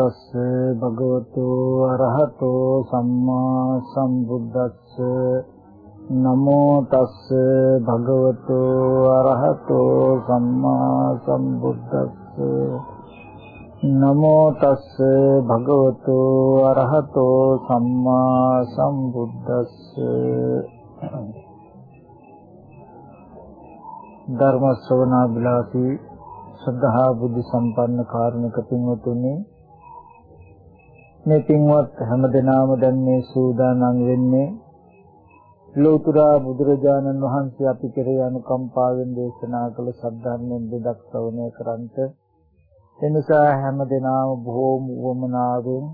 තස්ස භගවතු අරහතෝ සම්මා සම්බුද්දස්ස. නමෝ තස්ස භගවතු අරහතෝ සම්මා සම්බුද්දස්ස. නමෝ තස්ස භගවතු අරහතෝ සම්මා සම්බුද්දස්ස. ධර්ම ශ්‍රවණා බිලාසී සද්ධා බුද්ධ සම්පන්න කාරුණික පින්වතුනි මේ පින්වත් හැමදෙනාම දැන් මේ සූදානම් වෙන්නේ ලෝතර බුදුරජාණන් වහන්සේ අපි කෙරේ අනුකම්පාවෙන් දේශනා කළ සද්ධර්මයෙන් දෙදක් ශ්‍රවණය කරන්ට එනිසා හැමදෙනාම බොහෝම වමනාවෙන්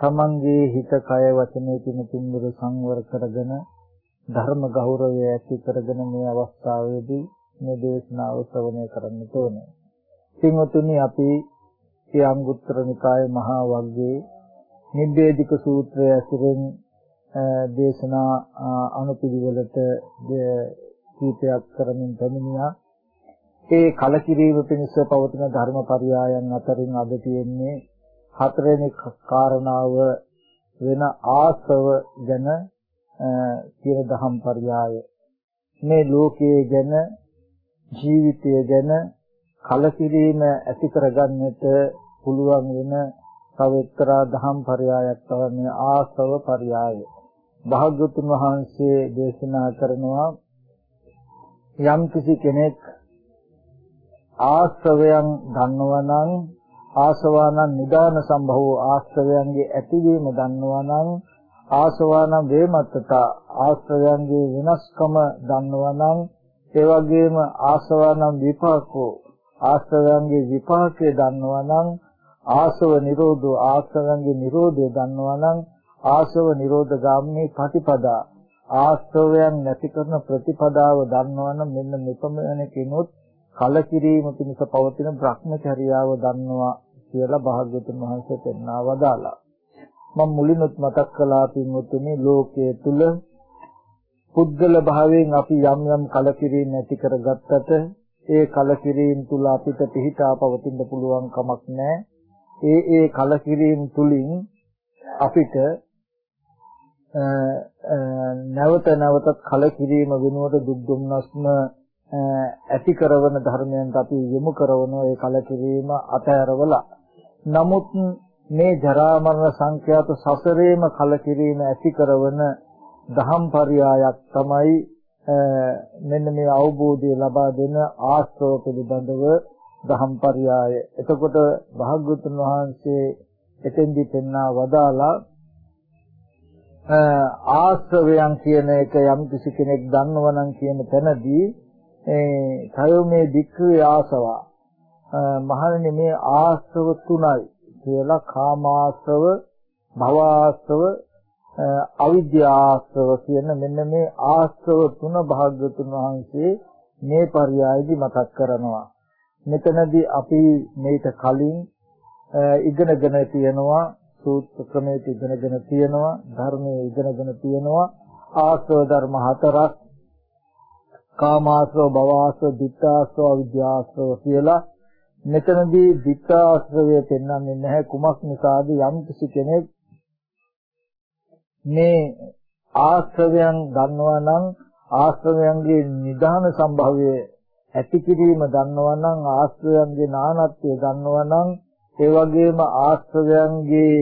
තමන්ගේ හිත කය වචනේ තින පින්වර සංවර කරගෙන ධර්ම ගෞරවය ඇති කරගෙන මේ අවස්ථාවේදී මේ දේශනාව ශ්‍රවණය කරන්න ඕනේ. පින්වතුනි අපි ඒ අංගුත්තර නිකායේ මහා වග්ගයේ නිබ්බේධික සූත්‍රය ඇසුරෙන් දේශනා අනුපිළිවෙලට කීපයක් කරමින් පැමිණියා. ඒ කලකිරීම පිණිස පවතින ධර්මපරයයන් අතරින් අද තියෙන්නේ හතරවෙනි කාරණාව වෙන ආසව ගැන කියන දහම් පරයය. මේ ලෝකයේ ගැන ජීවිතය ගැන කලකිරීම ඇති කරගන්නට පුළුවන් වෙන තව එක්තරා දහම් පරයයක් තමයි ආසව පරයය. භාග්‍යතුන් වහන්සේ දේශනා කරනවා යම් කිසි කෙනෙක් ආශ්‍රවයන් දන්නවා නම් ආසවානං නිදාන සම්භවෝ ආශ්‍රවයන්ගේ ඇතිවීම දන්නවා නම් ආසවානං වේමත්තත ආශ්‍රවයන්ගේ වෙනස්කම දන්නවා නම් ඒ වගේම ආසවානං විපාකෝ ආශ්‍රවයන්ගේ විපාකය දන්නවා නම් ආසව නිරෝධෝ ආශ්‍රවයන්ගේ නිරෝධය දන්නවා නම් ආසව නිරෝධ ගාමිනී ප්‍රතිපදා ආශ්‍රවයන් නැති කරන ප්‍රතිපදාව දන්නවා නම් මෙන්න මෙපමණකිනුත් කලකිරීම පිණිස පවතින භ්‍රමචර්යාව දන්නවා කියලා භාග්‍යවතුන් වහන්සේ පෙන්වා වදාලා. මම මුලිනුත් මතක් කළා පින්වතුනි ලෝකයේ තුල පුද්ගල භාවයෙන් අපි යම් යම් කලකිරීම නැති කරගත්තට ඒ කලකිරීම තුල අපිට පිහිටා පවතින්න පුළුවන් කමක් නැහැ. ඒ ඒ කලකිරීම තුලින් අපිට නැවත නැවතත් කලකිරීම වෙනුවට දුක් දුම්නස්ම ඇති කරන ධර්මයන්ට අපි යොමු කරන ඒ කලකිරීම අතහැරවලා නමුත් මේ ජරා මරණ සංඛ්‍යාත සසරේම කලකිරීම ඇති කරන දහම් පරයයක් තමයි මෙන්න මේ අවබෝධය ලබා දෙන ආශ්‍රව පිළිබඳව දහම්පරයය. එතකොට භාග්‍යවතුන් වහන්සේ එතෙන්දි පෙන්වා වදාලා ආශ්‍රවයන් කියන එක යම් කිසි කෙනෙක් දන්නවනම් කියන තැනදී ඒ කයෝමේ දික්ඛවේ ආසවා මහණෙනි මේ ආශ්‍රව තුනයි කියලා කාමාශ්‍රව භවආශ්‍රව අවිද්‍යාශ්‍රව කියන මෙන්න මේ ආශ්‍රව තුන භාග්‍යතුන් වහන්සේ මේ පරයයේදී මතක් කරනවා. මෙතනදී අපි මේක කලින් ඉගෙනගෙන තියෙනවා සූත්‍ර ක්‍රමයේ ඉගෙනගෙන තියෙනවා ධර්මයේ ඉගෙනගෙන තියෙනවා. ආශ්‍රව ධර්ම හතරක්. කාමාශ්‍රව භවආශ්‍රව ditthාශ්‍රව අවිද්‍යාශ්‍රව කියලා. මෙතනදී ditthාශ්‍රවය පෙන්වන්නේ නැහැ. කුමක් නිසාද? යම් කිසි කෙනෙක් මේ ආශ්‍රවයන් ගන්නවා නම් ආශ්‍රවයන්ගේ නිදාන සම්භවය ඇති කිරීම දන්නවා නම් ආශ්‍රවයන්ගේ නානත්වය දන්නවා නම් ඒ වගේම ආශ්‍රවයන්ගේ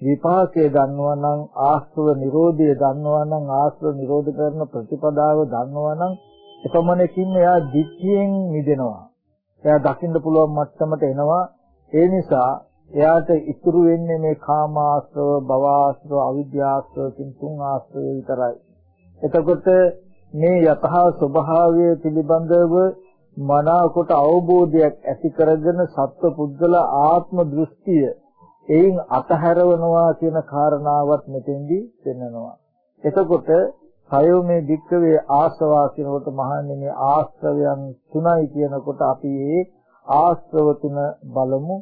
විපාකය දන්නවා නම් ආශ්‍රව නිරෝධය දන්නවා නම් ආශ්‍රව නිරෝධ කරන ප්‍රතිපදාව දන්නවා නම් එපමණකින් එයා දික්කියෙන් මිදෙනවා. එයා දකින්න පුළුවන් මට්ටමට එනවා. ඒ නිසා එයාට ඉතුරු වෙන්නේ මේ කාමාශ්‍රව, භවආශ්‍රව, අවිද්‍යාශ්‍රව කියන තුන් ආශ්‍රව විතරයි. එතකොට මේ යතහා ස්වභාවය පිළිබඳව මනාකොට අවබෝධයක් ඇති කරගෙන සත්ව පුද්ගල ආත්ම දෘෂ්ටිය එයින් අතහැරවනවා කියන කාරණාවත් මෙතෙන්දී පෙන්වනවා. එතකොට සයෝ මේ වික්කවේ ආස්වා කියනකොට මහන්නේ මේ ආශ්‍රවයන් තුනයි කියනකොට අපි ඒ ආශ්‍රව තුන බලමු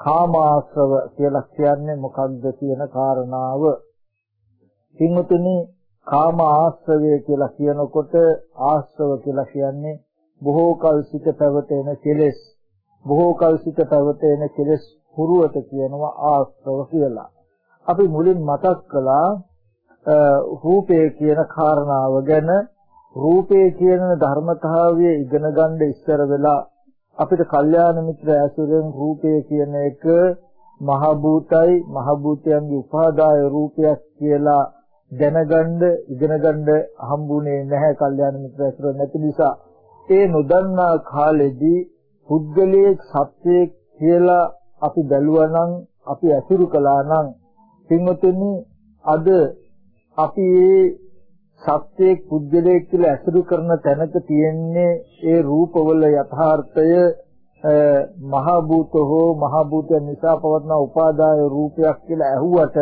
කාමාශ්‍රව කියලා කියන්නේ මොකක්ද කියන කාරණාව. පින්වතුනි කාම ආශ්‍රවය කියලා කියනකොට ආශ්‍රව කියලා කියන්නේ බොහෝ කල් සිට පැවතෙන කෙලෙස්. බොහෝ කල් සිට පැවතෙන කෙලෙස් හුරුවට කියනවා ආශ්‍රව කියලා. අපි මුලින් මතක් කළා රූපය කියන කාරණාව ගැන. රූපය කියන ධර්මතාවය ඉගෙන ගන්න ඉස්සර වෙලා අපිට කල්යාණ මිත්‍ර ඇසුරෙන් රූපය කියන එක මහ භූතයි මහ භූතයන්ගේ උපාදාය රූපයක් කියලා දැනගන්න ඉගෙන ගන්න හම්බුනේ නැහැ කල්යාණ මිත්‍ර ඇසුර නැති නිසා. ඒ නොදන්නා කාලෙදී පුද්ගලයේ සත්‍යයේ කියලා අපි බැලුවා නම් අපි ඇසුරු කළා නම් පින්වතුනි අද අපි මේ සත්‍යයේ පුද්ගලයෙක් කියලා ඇසුරු කරන තැනක තියෙන්නේ ඒ රූපවල යථාර්ථය මහ භූත හෝ මහ භූතයන් නිසා පවත්න උපාදාය රූපයක් කියලා ඇහුවට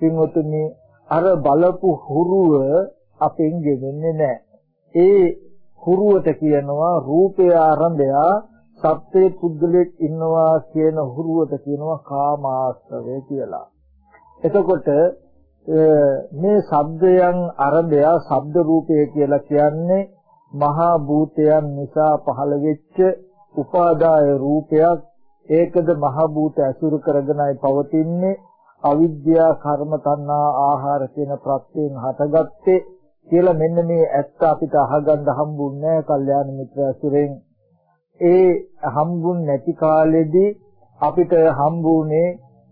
පින්වතුනි අර බලපු හුරුව අපෙන් ගෙවෙන්නේ නැහැ. ඒ හුරුවට කියනවා රූපය ආරම්භය සත්‍යයේ පුද්ගලයෙක් ඉන්නවා කියන හුරුවට කියනවා කාමාශ්‍රවය කියලා. එතකොට මේ ශබ්දයන් අරබය ශබ්ද රූපය කියලා කියන්නේ මහා භූතයන් නිසා පහළ වෙච්ච උපාදාය රූපයක්. ඒකද මහා භූත ඇසුරු කරගෙනයි පවතින්නේ. අවිද්‍යා කර්ම තණ්හා ආහාර කියන ප්‍රත්‍යයෙන් හටගත්තේ කියලා මෙන්න මේ ඇත්ත අපිට අහගන්න හම්බුන්නේ නැහැ කල්යාණ මිත්‍ර ඇසුරෙන්. ඒ හම්බුන් නැති කාලෙදී අපිට හම්බුනේ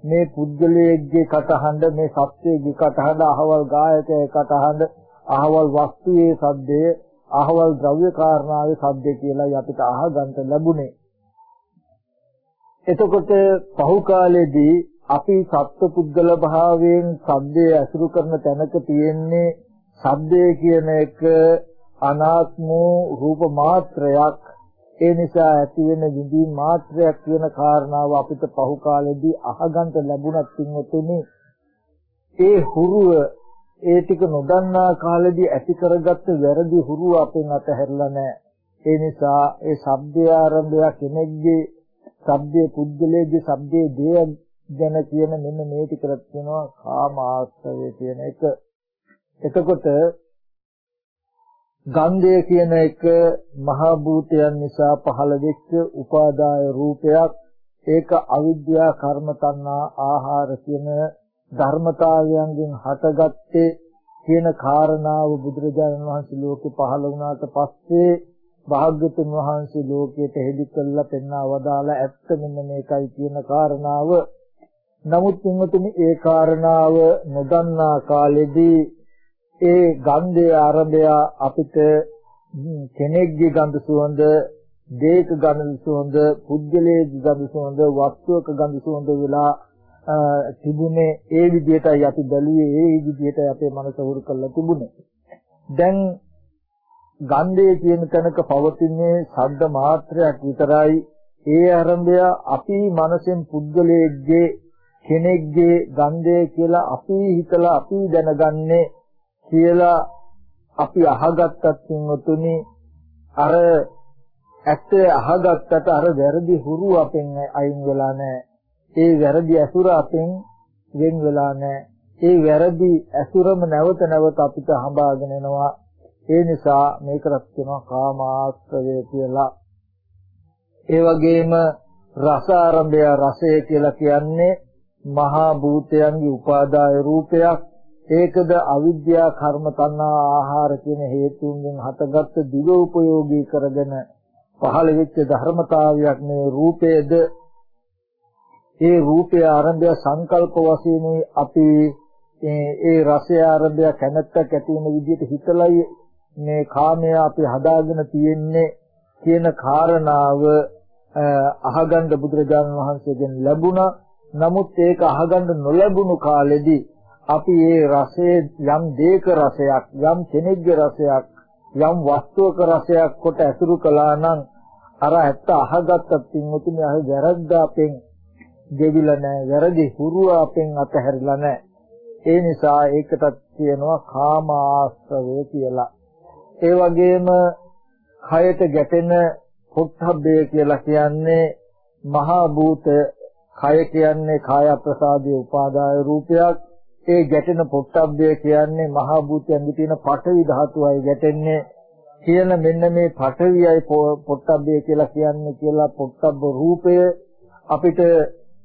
මේ පුද්ගලයෙක්ගේ කටහඬ මේ සත්‍යයේ කටහඬ අහවල් ගායකයේ කටහඬ අහවල් වස්තුවේ සද්දය අහවල් ද්‍රව්‍ය කාරණාවේ සද්දය කියලා අපිට අහගන්න ලැබුණේ. එතකොට පහු කාලෙදී අපි සත්ව පුද්ගල භාවයෙන් සද්දේ ඇසුරු කරන තැනක තියෙන්නේ සද්දේ කියන එක අනාත්ම රූප මාත්‍රයක් ඒ නිසා ඇති වෙන විඳීම් මාත්‍රයක් කියන කාරණාව අපිට පහු කාලෙදී අහගන්න ලැබුණත් පින්වතුනි ඒ හුරුව ඒ ටික නොදන්නා කාලෙදී ඇති කරගත්ත වැරදි හුරුව අපෙන් අතහැරලා නැහැ. ඒ නිසා ඒ ශබ්දය ආරම්භය කෙනෙක්ගේ ශබ්දයේ පුද්ගලයේ ශබ්දයේ දේ ගැන කියන මෙන්න මේ ටිකට කියනවා කාම ආශ්‍රය කියන එක. එතකොට ගන්ධය කියන එක මහා භූතයන් නිසා පහළ වෙච්ච උපාදාය රූපයක්. ඒක අවිද්‍යා කර්ම තණ්හා ආහාර කියන ධර්මතාවයන්ගෙන් හටගත්තේ කියන කාරණාව බුදුරජාණන් වහන්සේ ලෝකේ පහළ වුණාට පස්සේ භාග්‍යතුන් වහන්සේ ලෝකයට හෙළි කළා පෙන්වා වදාලා ඇත්ත මෙන්න මේකයි කියන කාරණාව. නමුත් එතුමි ඒ කාරණාව නොදන්නා කාලෙදී ඒ ගන්ධයේ ආරම්භය අපිට කෙනෙක්ගේ ගඳ සුවඳ, දේක ගඳ සුවඳ, පුද්ගලයේ ගඳ සුවඳ, වස්තුවක ගඳ සුවඳ වෙලා තිබුණේ ඒ විදිහටයි අපි බැලුවේ ඒ විදිහටයි අපේ මනස හුරු කරලා තිබුණේ. දැන් ගන්ධය කියන තැනක පවතින්නේ ශබ්ද මාත්‍රයක් විතරයි. ඒ ආරම්භය අපි මනසෙන් පුද්ගලයේගේ කෙනෙක්ගේ ගන්ධය කියලා අපි හිතලා අපි දැනගන්නේ කියලා අපි අහගත්තත් තුන්තුනි අර ඇත්ත අහගත්තට අර වැරදි හුරු අපෙන් අයින් වෙලා නැහැ. ඒ වැරදි අසුර අපෙන් වෙන් වෙලා නැහැ. ඒ වැරදි අසුරම නැවත නැවත අපිට හඹාගෙන එනවා. ඒ නිසා මේකට කියනවා කාමාශ්‍රය කියලා. ඒ වගේම රස ආරම්භය රසය කියලා කියන්නේ මහා භූතයන්ගේ උපාදාය රූපයක් ඒකද අවිද්‍යා කර්ම තණ්හා ආහාර කියන හේතුන්ගෙන් හටගත්තු දිව උපයෝගී කරගෙන පහළ වෙච්ච ධර්මතාවයක් මේ රූපයේද. ඒ රූපය ආරම්භය සංකල්ප වශයෙන් අපි ඒ රසය ආරම්භය කැමැත්තක් ඇති වෙන විදිහට හිතලයි මේ කාමය අපි හදාගෙන තියෙන්නේ කියන කාරණාව අහගන්න බුදුරජාණන් වහන්සේගෙන් ලැබුණා. නමුත් ඒක අහගන්න නොලැබුණු කාලෙදී අපි මේ රසයේ යම් දේක රසයක් යම් කෙනෙක්ගේ රසයක් යම් වස්තුවක රසයක් කොට ඇසුරු කළා නම් අර ඇත්ත අහගත්ත පින්වතුනි අහ වැරද්ද අපෙන් ගෙවිලා නැහැ. වැරදි හුරුව අපෙන් අතහැරිලා නැහැ. ඒ නිසා ඒකටත් කියනවා කාම ආශ්‍රවය කියලා. ඒ වගේම කයට ගැටෙන පොට්ටබ්බය කියලා කියන්නේ මහා භූත කය කියන්නේ කාය ප්‍රසාදයේ උපාදාය රූපයක්. ඒ ගැටෙන පොට්ටබ්බය කියන්නේ මහා භූතයන්ගේ තියෙන පඨවි ධාතුවයි ගැටෙන්නේ. කියන මෙන්න මේ පඨවියයි පොට්ටබ්බය කියලා කියන්නේ කියලා පොට්ටබ්බ රූපය අපිට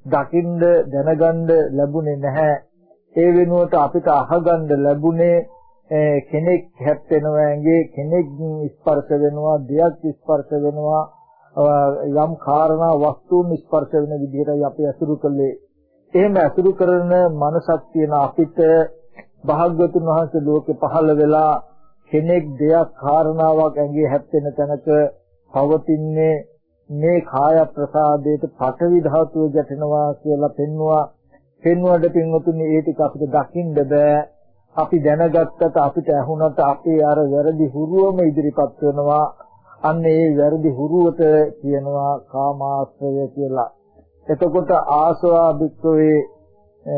දකින්න දැනගන්න ලැබුණේ නැහැ. ඒ වෙනුවට අපිට අහගන්න ලැබුණේ කෙනෙක් හැප්පෙනවා ඇඟේ කෙනෙක් ස්පර්ශ වෙනවා දෙයක් ස්පර්ශ වෙනවා. යම් කාරණා වස්තුන් ස්පර්ශ වෙන විදිහටයි අපි අසුරු කළේ. එහෙම අසුරු කරන මනසක් තියෙන අපිට භාග්‍යතුන් වහන්සේ ලෝකේ පහළ වෙලා කෙනෙක් දෙයක් කාරණාවක් ඇඟේ හැප්පෙන තැනක පවතින්නේ මේ කාය ප්‍රසාදයට පටවි ධාතුව ගැටෙනවා කියලා පෙන්වුවා. පෙන්වුවට පින්වතුනි ඒ ටික අපිට දකින්න බෑ. අපි දැනගත්තට අපිට ඇහුණට අපේ අර වැරදි හුරුවම ඉදිරිපත් වෙනවා. අන්න ඒ වැරදි හුරුවට කියනවා කාමාශ්‍රය කියලා. එතකොට ආසවා භික්කවේ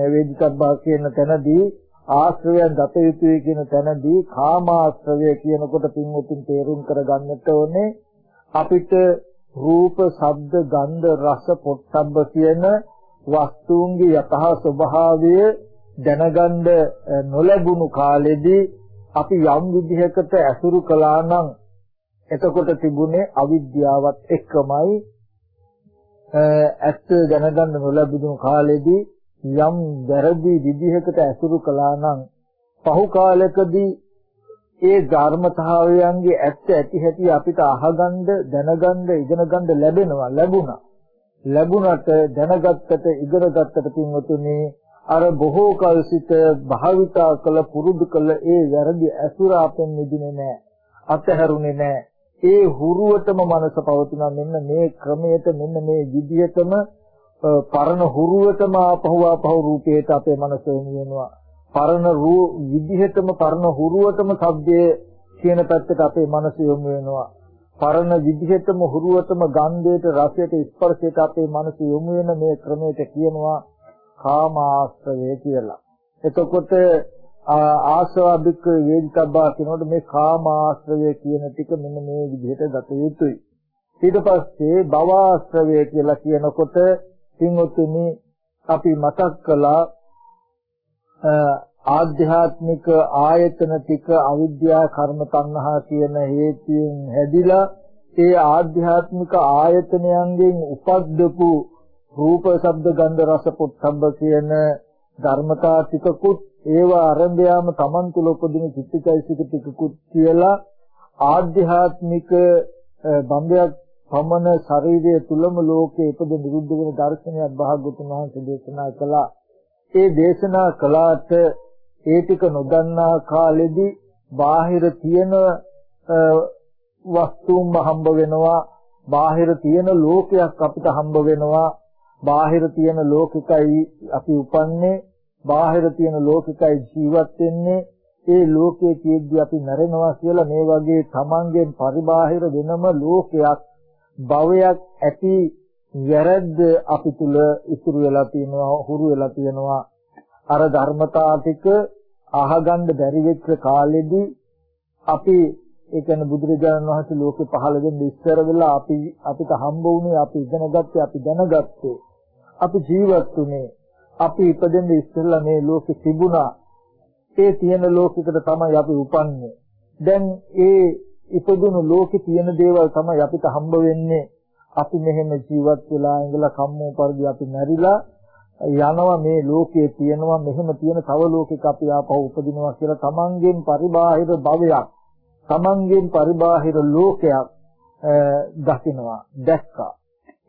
වේදිකබ්බා කියන තැනදී ආශ්‍රවයන් දත යුතුයි කියන තැනදී කාමාශ්‍රවය කියනකොට පින්වතුන් තේරුම් කරගන්නට ඕනේ අපිට රූප, ශබ්ද, ගන්ධ, රස, පොට්ටබ්බ කියන වස්තුන්ගේ යථා ස්වභාවය දැනගන්න නොලැබුණු කාලෙදී අපි යම් විදිහකට ඇසුරු කළා නම් එතකොට තිබුණේ අවිද්‍යාවත් එක්කමයි. ඇත්ත දැනගන්න නොලැබුණු කාලෙදී යම් වැරදි විදිහකට ඇසුරු කළා නම් පහු කාලයකදී ඒ ධර්මතාවයන්ගේ ඇත්ත ඇති හැටි අපිට අහගන්න දැනගන්න ඉගෙනගන්න ලැබෙනවා ලැබුණා. ලැබුණට දැනගත්තට ඉගෙනගත්තට පින්වතුනි අර බොහෝ කල සිට භාවිතා කළ පුරුදු කළ ඒ වැරදි ඇසුර අපෙන් නිදිනේ නැහැ අතහැරුනේ නැහැ ඒ හුරුවටම මනස පවතින මෙන්න මේ ක්‍රමයට මෙන්න මේ විදිහටම පරණ හුරුවටම ආපහු ආපහු රූපේට අපේ මනස වෙනවා. පරණ රූ විදිහටම පරණ හුරුවටම සබ්දයේ කියන පැත්තට අපේ මනස යොමු වෙනවා. පරණ විදිහටම හුරුවටම ගන්ධයට රසයට ස්පර්ශයට අපේ මනස යොමු වෙන මේ ක්‍රමයට කියනවා කාමාශ්‍රය කියලා. එතකොට ආසවා බික්ක වේදිතබ්බා කියනකොට මේ කාම ආශ්‍රවය කියන ටික මෙන්න මේ විදිහට ගත යුතුයි. ඊට පස්සේ භව ආශ්‍රවය කියලා කියනකොට පින්වතුනි අපි මතක් කළා ආධ්‍යාත්මික ආයතන ටික අවිද්‍යා කර්ම තණ්හා කියන හේතුයෙන් හැදිලා ඒ ආධ්‍යාත්මික ආයතනයන්ගෙන් උපද්දපු රූප ශබ්ද ගන්ධ රස පොට්ටබ්බ කියන ධර්මතා ටිකකුත් ඒවා අරඹයාම Taman තුල උපදින චිත්තචෛසික ටිකකුත් කියලා ආධ්‍යාත්මික බම්බයක් පමණ ශරීරය තුලම ලෝකේ ඉපද නිරුද්ධ වෙන දර්ශනයක් භාග්‍යතුන් වහන්සේ දේශනා කළා. ඒ දේශනා කළාට ඒ ටික නොදන්නා කාලෙදී බාහිර තියෙන වස්තුන්ම හම්බ වෙනවා. බාහිර තියෙන ලෝකයක් අපිට හම්බ වෙනවා. බාහිර තියෙන ලෝකිකයි අපි උපන්නේ. බාහිර තියෙන ලෝකිකයි ජීවත් වෙන්නේ. ඒ ලෝකයේ තියෙද්දි අපි මැරෙනවා කියලා මේ වගේ තමන්ගෙන් පරිබාහිර වෙනම ලෝකයක් භවයක් ඇති වැරද්ද අපි තුල ඉතුරු වෙලා තියෙනවා හුරු වෙලා තියෙනවා. අර ධර්මතා ටික අහගන්න බැරි වෙච්ච කාලෙදී අපි ඒ කියන්නේ බුදුරජාණන් වහන්සේ ලෝකෙ පහළ වෙන්න ඉස්සර වෙලා අපි අපිට හම්බ වුණේ අපි ඉගෙන ගත්තේ අපි දැනගත්තේ. අපි ජීවත් වුණේ. අපි ඉපදෙන්න ඉස්සෙල්ලා මේ ලෝකෙ තිබුණා. ඒ තියෙන ලෝකයකට තමයි අපි උපන්නේ. දැන් ඒ ඉපදුණු ලෝකෙ තියෙන දේවල් තමයි අපිට හම්බ වෙන්නේ. අපි මෙහෙම ජීවත් වෙලා ඉඳලා කම්මෝ පරිදි අපි මැරිලා යනවා මේ ලෝකයේ තියෙනවා මෙහෙම තියෙන තව ලෝකයක අපි ආපහු උපදිනවා කියලා තමන්ගෙන් පරිබාහිර භවයක් තමන්ගෙන් පරිබාහිර ලෝකයක් දකිනවා දැක්කා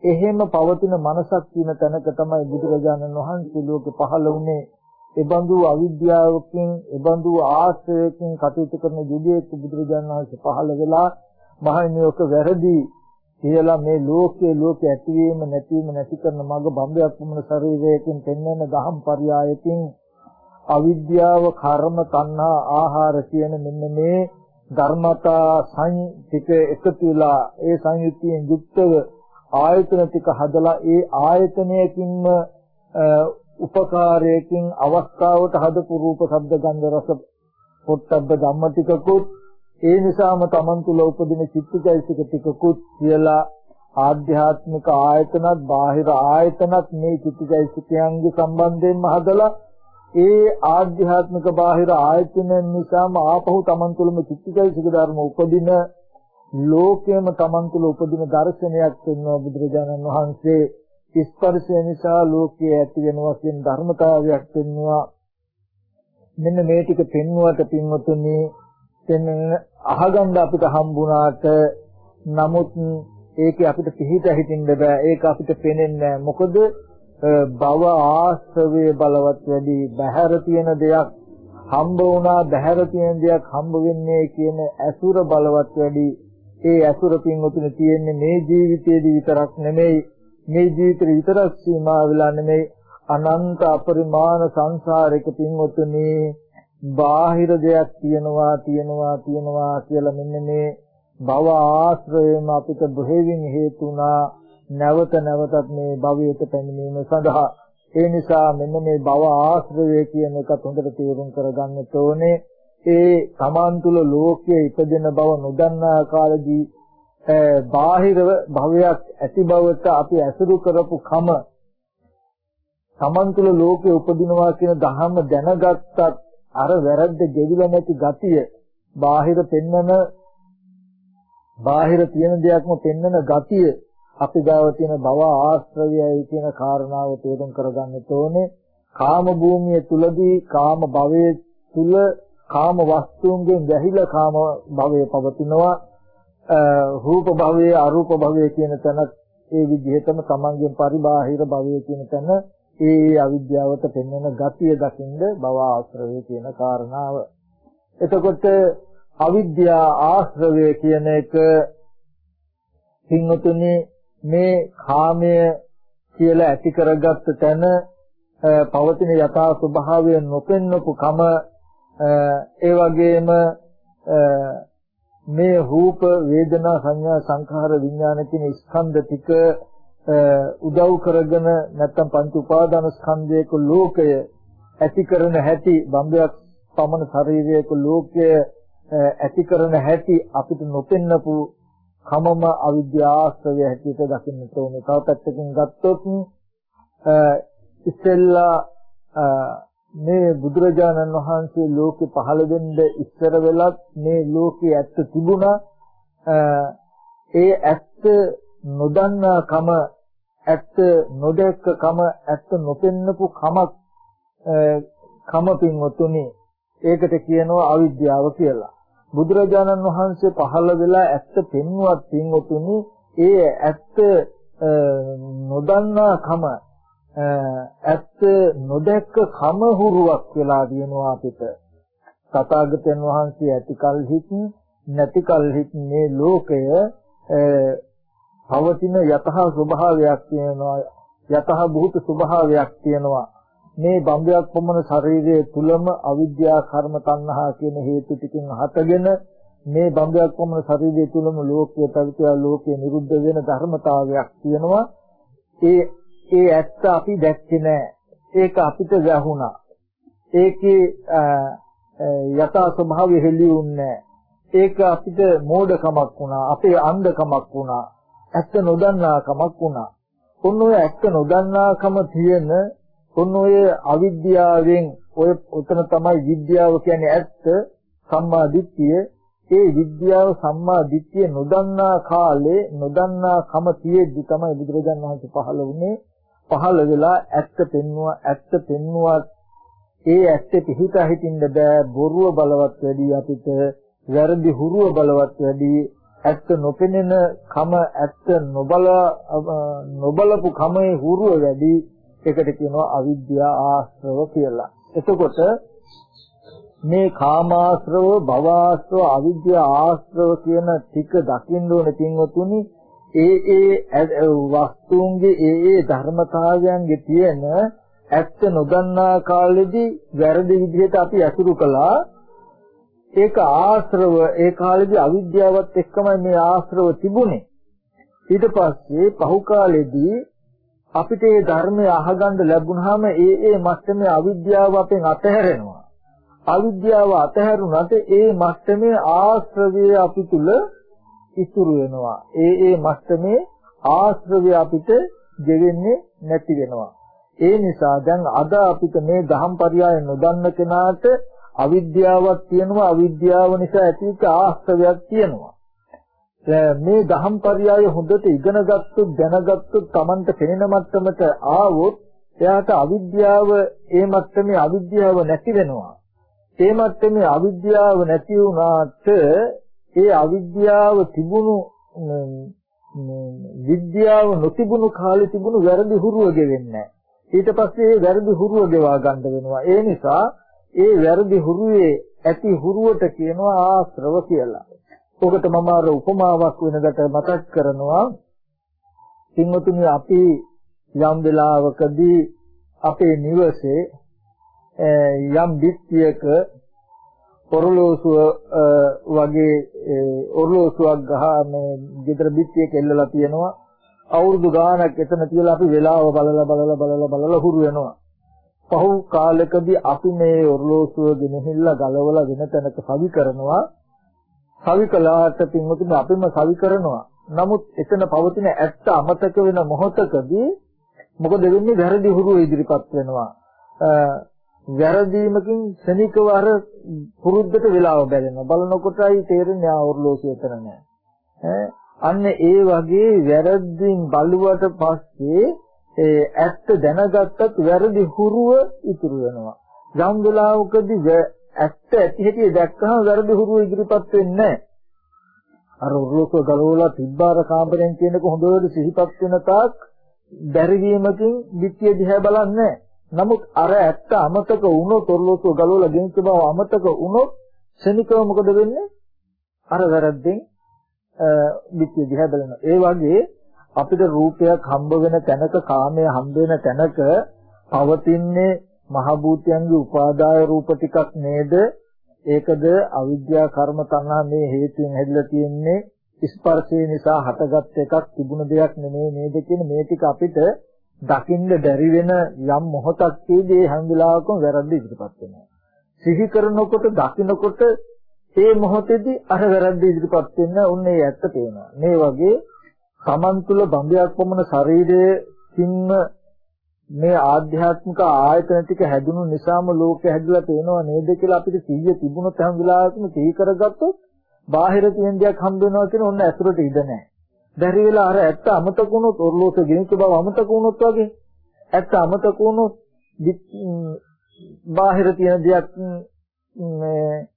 එහෙම පවතින මනසක් තියෙන තැනක තමයි බුදුරජාණන් වහන්සේ ලෝකෙ පහළ වුණේ. එබඳු අවිද්‍යාවකින්, එබඳු ආශ්‍රයකින් කටයුතු කරන යුගයක බුදුරජාණන් වහන්සේ පහළ වෙලා මහණියෝක වැරදි කියලා මේ ලෝකයේ ලෝක ඇතිවීම නැතිවීම නැති කරන මඟ බම්බයක් වුණ ශරීරයකින් පෙන්වන දහම් පරයයකින් අවිද්‍යාව, කර්ම, තණ්හා, ආහාර කියන මෙන්න මේ ධර්මතා සංහිත එකතු වෙලා ඒ සංයුක්තියෙන් යුක්තව ආයතන ටික හදලා ඒ ආයතනයකින්ම උපකාරයකින් අවස්ථාවට හදපු රූප ශබ්ද ගන්ධ රස පොට්ටබ්බ ධම්ම ටිකකුත් ඒ නිසාම Taman තුල උපදින චිත්තචෛතසික ටිකකුත් කියලා ආධ්‍යාත්මික ආයතනත් බාහිර ආයතනත් මේ චිත්තචෛතසිකයන්ගේ සම්බන්ධයෙන්ම හදලා ඒ ආධ්‍යාත්මික බාහිර ආයතනයන් නිසාම ආපහු Taman තුලම චිත්තචෛතසික ධර්ම උපදින ලෝකයේම Taman තුල උපදින දර්ශනයක් වෙනවා බුදුරජාණන් වහන්සේ. ස්පර්ශය නිසා ලෝකයේ ඇති වෙනවා කියන ධර්මතාවයක් වෙනවා. මෙන්න මේ ටික පෙන්වුවට පින්වතුනි දෙන්න අහගන්න අපිට හම්බුණාට නමුත් ඒකේ අපිට පිහිට හිටින්න බෑ. ඒක අපිට පේන්නේ මොකද භව ආශ්‍රවයේ බලවත් වැඩි බහැර තියෙන දෙයක් හම්බ වුණා බහැර තියෙන දෙයක් හම්බ වෙන්නේ කියන ඇසුර බලවත් වැඩි ඒ ඇසුර පින්වතුනි තියෙන්නේ මේ ජීවිතයේදී විතරක් නෙමෙයි. මේ ජීවිතේ විතරක් සීමා වෙලා නෙමෙයි. අනන්ත අපරිමාණ සංසාරයක පින්වතුනි බාහිර දෙයක් තියනවා තියනවා තියනවා කියලා මෙන්න මේ භව ආශ්‍රයම අපිට බෙහෙවින් හේතුණා නැවත නැවතත් මේ භවයට පැමිණීම සඳහා. ඒ නිසා මෙන්න මේ භව ආශ්‍රය කියන එකත් හොඳට තේරුම් කරගන්න ඕනේ. ඒ තමන් තුළ ලෝකයේ ඉපදෙන බව නොදන්නා කාලදී බාහිර භවයක් ඇති බවට අපි ඇසුරු කරපු කම තමන් තුළ ලෝකයේ උපදිනවා කියන ධර්ම දැනගත්තත් අර වැරද්ද ගෙවිලා නැති ගතිය බාහිර පෙන්නන බාහිර තියෙන දෙයක්ම පෙන්නන ගතිය අපි ගාව තියෙන භව ආශ්‍රයයි කියන කාරණාව තේරුම් කරගන්න ඕනේ. කාම භූමිය තුලදී කාම භවයේ තුල කාම වස්තුන්ගෙන් ගැහිලා කාම භවයේ පවතිනවා රූප භවයේ අරූප භවයේ කියන තැන ඒ විදිහටම තමන්ගෙන් පරිබාහිර භවයේ කියන තැන ඒ අවිද්‍යාවට පෙන්වන ගතිය දකින්ද භව ආශ්‍රවය කියන කාරණාව. එතකොට අවිද්‍යා ආශ්‍රවය කියන එක හිංගතුනි මේ කාමය කියලා ඇති කරගත්ත තැන පවතින යථා ස්වභාවය නොපෙන්නපු කම ඒ වගේම මේ රූප වේදනා සංඥා සංඛාර විඥාන කියන ස්කන්ධ ටික උදව් කරගෙන නැත්තම් පංච උපාදාන ස්කන්ධයක ලෝකය ඇති කරන හැටි බම්බයක් පමණ ශරීරයක ලෝකය ඇති කරන හැටි අපිට නොපෙන්නපු කමම අවිද්‍යාස්ත්‍රය හැටියට දකින්න ඕනේ. තව පැත්තකින් ගත්තොත් ඉස්සෙල්ලා මේ බුදුරජාණන් වහන්සේ ලෝකෙ පහළ වෙන්න ඉස්සර වෙලත් මේ ලෝකේ ඇත්ත තිබුණා. ඒ ඇත්ත නොදන්නා කම ඇත්ත නොදැක්ක කම ඇත්ත නොපෙන්නපු කමක් කම පින්වතුනි ඒකට කියනවා අවිද්‍යාව කියලා. බුදුරජාණන් වහන්සේ පහළ වෙලා ඇත්ත පෙන්වත් පින්වතුනි ඒ ඇත්ත නොදන්නා කම ඇත්ත නොදැක්ක කම හුරුවක් වෙලා දිනනවා අපිට. තථාගතයන් වහන්සේ ඇති කල්හිත් නැති කල්හිත් මේ ලෝකය පවතින යතහ ස්වභාවයක් තියෙනවා යතහ භූත ස්වභාවයක් තියෙනවා මේ බම්බයක් පමණ ශරීරයේ තුලම අවිද්‍යා කර්ම තණ්හා කියන හේතු ටිකෙන් හටගෙන මේ බම්බයක් පමණ ශරීරයේ තුලම ලෝකයේ පැවතිලා ලෝකයේ නිරුද්ධ වෙන ධර්මතාවයක් තියෙනවා ඒ ඒ ඇත්ත අපි දැක්කේ නැහැ ඒක අපිට වැහුණා. ඒකේ යථා ස්වභාවය හෙළියුන්නේ ඒක අපිට මෝඩකමක් වුණා. අපේ අන්ධකමක් වුණා. ඇත්ත නොදන්නාකමක් වුණා. ඔන්න ඔය ඇත්ත නොදන්නාකම තියෙන ඔන්න ඔය අවිද්‍යාවෙන් ඔය උතන තමයි විද්‍යාව කියන්නේ ඇත්ත සම්මා දිට්ඨිය. ඒ විද්‍යාව සම්මා දිට්ඨිය නොදන්නා කාලේ නොදන්නා කම තියෙද්දි තමයි බුදුරජාණන් වහන්සේ පහළ වුණේ. පහළ වෙලා ඇත්ත පෙන්නවා ඇත්ත පෙන්නුවත් ඒ ඇත්තේ පිහිටා හිටින්න බෑ. බොරුව බලවත් වැඩි අපිට. වැරදි හුරුව බලවත් වැඩි. ඇත්ත නොපෙනෙන කම ඇත්ත නොබල නොබලපු කමේ හුරුව වැඩි. ඒකට කියනවා අවිද්‍යා ආශ්‍රව කියලා. එතකොට මේ කාමාශ්‍රව, භවආශ්‍රව, අවිද්‍යා ආශ්‍රව කියන ටික දකින්න ඕනේ තින්වතුනි ඒ ඒ වස්තුන්ගේ ඒ ඒ ධර්මතාවයන්ගේ තියෙන ඇත්ත නොදන්නා කාලෙදී වැරදි විදිහට අපි අසුරු කළා ඒක ආශ්‍රව ඒ කාලේදී අවිද්‍යාවත් එක්කමයි මේ ආශ්‍රව තිබුණේ. ඊට පස්සේ පහු කාලෙදී අපිට මේ ධර්මය අහගන්න ලැබුණාම ඒ ඒ මට්ටමේ අවිද්‍යාව අපෙන් අතහැරෙනවා. අවිද්‍යාව අතහැරුණාට ඒ මට්ටමේ ආශ්‍රවය අපි තුල ඉතුරු වෙනවා. ඒ ඒ මට්ටමේ ආශ්‍රවය අපිට ගෙවෙන්නේ නැති වෙනවා. ඒ නිසා දැන් අද අපිට මේ දහම් පරයය නොදන්න කෙනාට අවිද්‍යාවක් තියෙනවා අවිද්‍යාව නිසා ඇතිවෙච්ච ආශ්‍රවයක් තියෙනවා. මේ දහම් පරයය හොඳට ඉගෙනගත්තොත් දැනගත්තොත් Tamanට පෙනෙන මට්ටමට ආවොත් එයාට අවිද්‍යාව ඒ මට්ටමේ අවිද්‍යාව නැති වෙනවා. ඒ මට්ටමේ අවිද්‍යාව නැති වුණාට ඒ අවිද්‍යාව තිබුණු විද්‍යාව නොතිබුණු කාලේ තිබුණු වැරදි හුරුව ගෙවෙන්නේ ඊට පස්සේ ඒ වැරදි හුරුව ගෙවා ගන්න වෙනවා. ඒ නිසා ඒ වැරදි හුරුවේ ඇති හුරුවට කියනවා ආශ්‍රව කියලා. ඔකට මම අර උපමාවක් වෙනකට මතක් කරනවා. සිංහතුනි අපි යම් වෙලාවකදී අපේ නිවසේ යම් බිත්තියක ඔරලෝසුව වගේ ඔරලෝසුවක් ගහ මේ ගෙදර බිත්තියක එල්ලලා තියෙනවා. අවුරුදු ගාණක් එතන තියලා අපි වෙලාව බලලා බලලා බලලා බලලා හුරු වෙනවා. පහු කාලෙකදී අපි මේ ඔරලෝසුව ගෙනහිල්ලා ගලවලා වෙන තැනක සවි කරනවා. සවි කළාට පින්වතුනි අපිම සවි කරනවා. නමුත් එතන පවතින ඇත්ත අමතක වෙන මොහොතකදී මොකද වෙන්නේ? වැරදි හුරුව ඉදිරිපත් වෙනවා. වැරදීමකින් ශනිකව අර පුරුද්දට වෙලාව බැලෙනවා බලනකොටයි තේරෙන්නේ ආ ඔරලෝසුව එතන නෑ අන්න ඒ වගේ වැරද්දින් බලුවට පස්සේ ඒ ඇත්ත දැනගත්තත් වැරදි හුරුව ඉතුරු වෙනවා. යම් වෙලාවකදී ඇත්ත ඇති හැටි දැක්කම වැරදි හුරුව ඉදිරිපත් වෙන්නේ නැහැ. අර උරුලක ගලවලා තිබ්බාර කාමරෙන් කියනක හොඳට සිහිපත් වෙන තාක් බැරිවීමකින් පිටිය දිහා බලන්නේ නමුත් අර ඇත්ත අමතක වුණොත් ඔරලෝසුව ගලවලා ගෙනිච්ච බව අමතක වුණොත් ශනිකව මොකද වෙන්නේ? අර වැරද්දෙන් පිටිය දිහා බලනවා. ඒ වගේ අපිට රූපයක් හම්බ වෙන තැනක කාමයේ හම්බ වෙන තැනක පවතින්නේ මහ භූතයන්ගේ උපාදාය රූප ටිකක් නේද ඒකද අවිද්‍යා කර්ම තණ්හා මේ හේතුයෙන් හැදිලා තියෙන්නේ ස්පර්ශය නිසා හටගත් එකක් තිබුණ දෙයක් නෙමෙයි නේද කියන මේ ටික අපිට දකින්න බැරි වෙන යම් මොහොතක් තියදී හැම වෙලාවකම වැරද්ද ඉදිරිපත් වෙනවා සිහි කරනකොට දකින්නකොට ඒ මොහොතේදී අර වැරද්ද ඉදිරිපත් වෙන උන්නේ ඇත්ත පේනවා මේ වගේ Taman තුල බඹයක් වමන ශරීරයකින්ම මේ ආධ්‍යාත්මික ආයතන ටික හැදුණු නිසාම ලෝකෙ හැදිලා පේනව නේද කියලා අපිට සිහිය තිබුණොත් හැම වෙලාවකම සිහි කරගත්තොත් බාහිර තියෙන දෙයක් හම්බ වෙනවා කියන ඔන්න ඇතුළට ඉඩ නැහැ. බැරි වෙලා අර ඇත්ත අමතක වුණොත් ඔර්ලෝස ගෙනිච්ච බව අමතක වුණොත් වගේ ඇත්ත අමතක වුණොත් බාහිර තියෙන දෙයක් මේ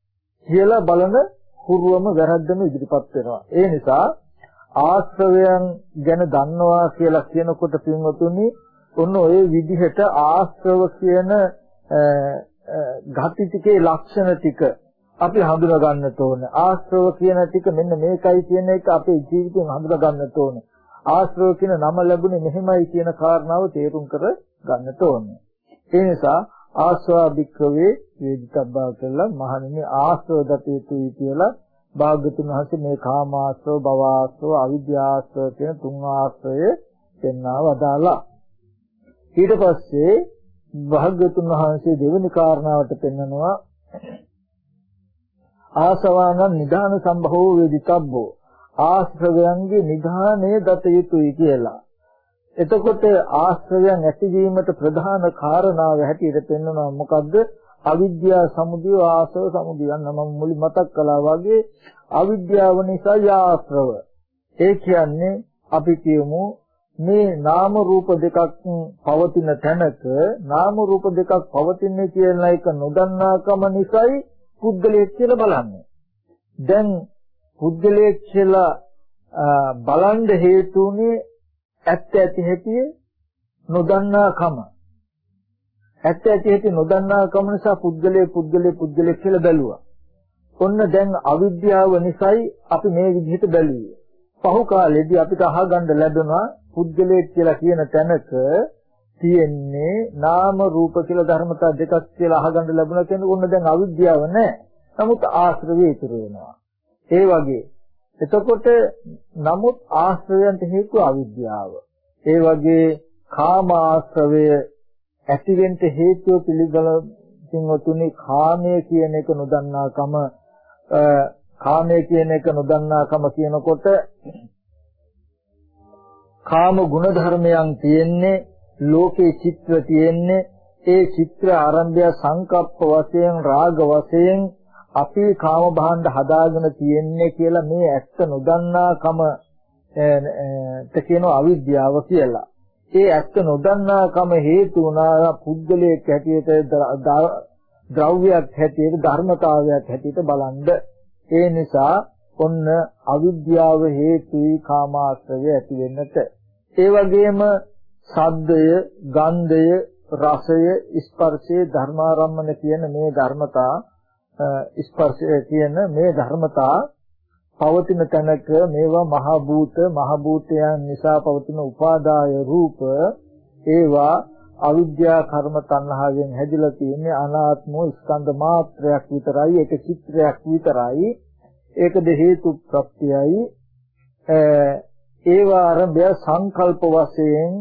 කියලා බලන හුරුවම වැරද්දම ඉදිරිපත් වෙනවා. ඒ නිසා ආශ්‍රවයන් ගැන දන්නවා කියලා කියනකොට පින්වතුනි ඔන්න ඔය විදිහට ආශ්‍රව කියන ගති ටිකේ ලක්ෂණ ටික අපි හඳුනා ගන්නට ඕන. ආශ්‍රව කියන ටික මෙන්න මේකයි කියන එක අපේ ජීවිතෙන් හඳුනා ගන්නට ඕන. ආශ්‍රව කියන නම ලැබුණේ මෙහෙමයි කියන කාරණාව තේරුම් කර ගන්නට ඕන. ඒ නිසා ආස්වා භික්ඛවේ වේදිතබ්බා කියලා මහණෙනි ආශ්‍රව දත යුතුයි කියලා භාග්‍යතුන් වහන්සේ මේ කාමාශ්‍රව, භවආශ්‍රව, අවිද්‍යාශ්‍රව කියන තුන් ආශ්‍රය පෙන්වා වදාලා. ඊට පස්සේ භාග්‍යතුන් වහන්සේ දෙවෙනි කාරණාවට පෙන්නනවා ආසවානං නිදාන සම්භවෝ වේදිතබ්බෝ ආශ්‍රවයන්ගේ නිධානය දත යුතුයි කියලා. එතකොට ආශ්‍රවයන් ඇතිවීමට ප්‍රධාන කාරණාව හැටියට පෙන්වනවා මොකද්ද? අවිද්‍යා සමුදය ආසව සමුදය යන මම මුලින් මතක් කළා වගේ අවිද්‍යාව නිසා ආශ්‍රව. ඒ කියන්නේ අපි කියමු මේ නාම රූප දෙකක් පවතින තැනක නාම රූප දෙකක් පවතින්නේ කියන එක නොදන්නාකම නිසායි පුද්ගලයෙක් කියලා බලන්නේ. දැන් පුද්ගලයෙක් කියලා බලන් හේතුුනේ ඇත්ත ඇති හැටි නොදන්නාකම. ඇත්ත ඇති ඇති නොදන්නා කම නිසා පුද්ගලයේ පුද්ගලයේ පුද්ගලයේ කියලා බැලුවා. ඔන්න දැන් අවිද්‍යාව නිසායි අපි මේ විදිහට බැලුවේ. පහු කාලෙදී අපිට අහගන්න ලැබුණා පුද්ගලයේ කියලා කියන තැනක තියෙන්නේ නාම රූප කියලා ධර්මතා දෙකක් කියලා අහගන්න ලැබුණා කියන්නේ ඔන්න දැන් අවිද්‍යාව නැහැ. නමුත් ආශ්‍රවය ඉතුරු වෙනවා. ඒ වගේ. එතකොට නමුත් ආශ්‍රවයන්ට හේතුව අවිද්‍යාව. ඒ වගේ කාම ආශ්‍රවය ඇතිවෙන්න හේතුව පිළිගලින් කාමය කියන එක නොදන්නාකම කාමය කියන එක නොදන්නාකම කියනකොට කාම ගුණ ධර්මයන් තියෙන්නේ ලෝකේ චිත්‍ර තියෙන්නේ ඒ චිත්‍ර ආරම්භය සංකප්ප වශයෙන් රාග වශයෙන් අපි කාම භාණ්ඩ හදාගෙන තියෙන්නේ කියලා මේ ඇත්ත නොදන්නාකම ත කියන අවිද්‍යාව කියලා. ඒ ඇත්ත නොදන්නාකම හේතු වුණා පුද්ගලයෙක් හැටියට ද්‍රව්‍යයක් හැටියට ධර්මතාවයක් හැටියට බලන්ද ඒ නිසා ඔන්න අවිද්‍යාව හේතුයි කාමාශ්‍රය ඇති වෙන්නට. ඒ වගේම සද්දය, ගන්ධය, රසය, ස්පර්ශය, ධර්මාරම්මන කියන මේ ධර්මතා ස්පර්ශය කියන මේ ධර්මතා පවතින තැනක මේවා මහ භූත මහ භූතයන් නිසා පවතින උපාදාය රූප ඒවා අවිද්‍යා කර්ම තණ්හාවෙන් හැදිලා තියෙන්නේ අනාත්ම ස්කන්ධ මාත්‍රයක් විතරයි ඒක චිත්‍රයක් විතරයි. ඒකද හේතු ප්‍රත්‍යයයි. ඒවා ආරම්භය සංකල්ප වශයෙන්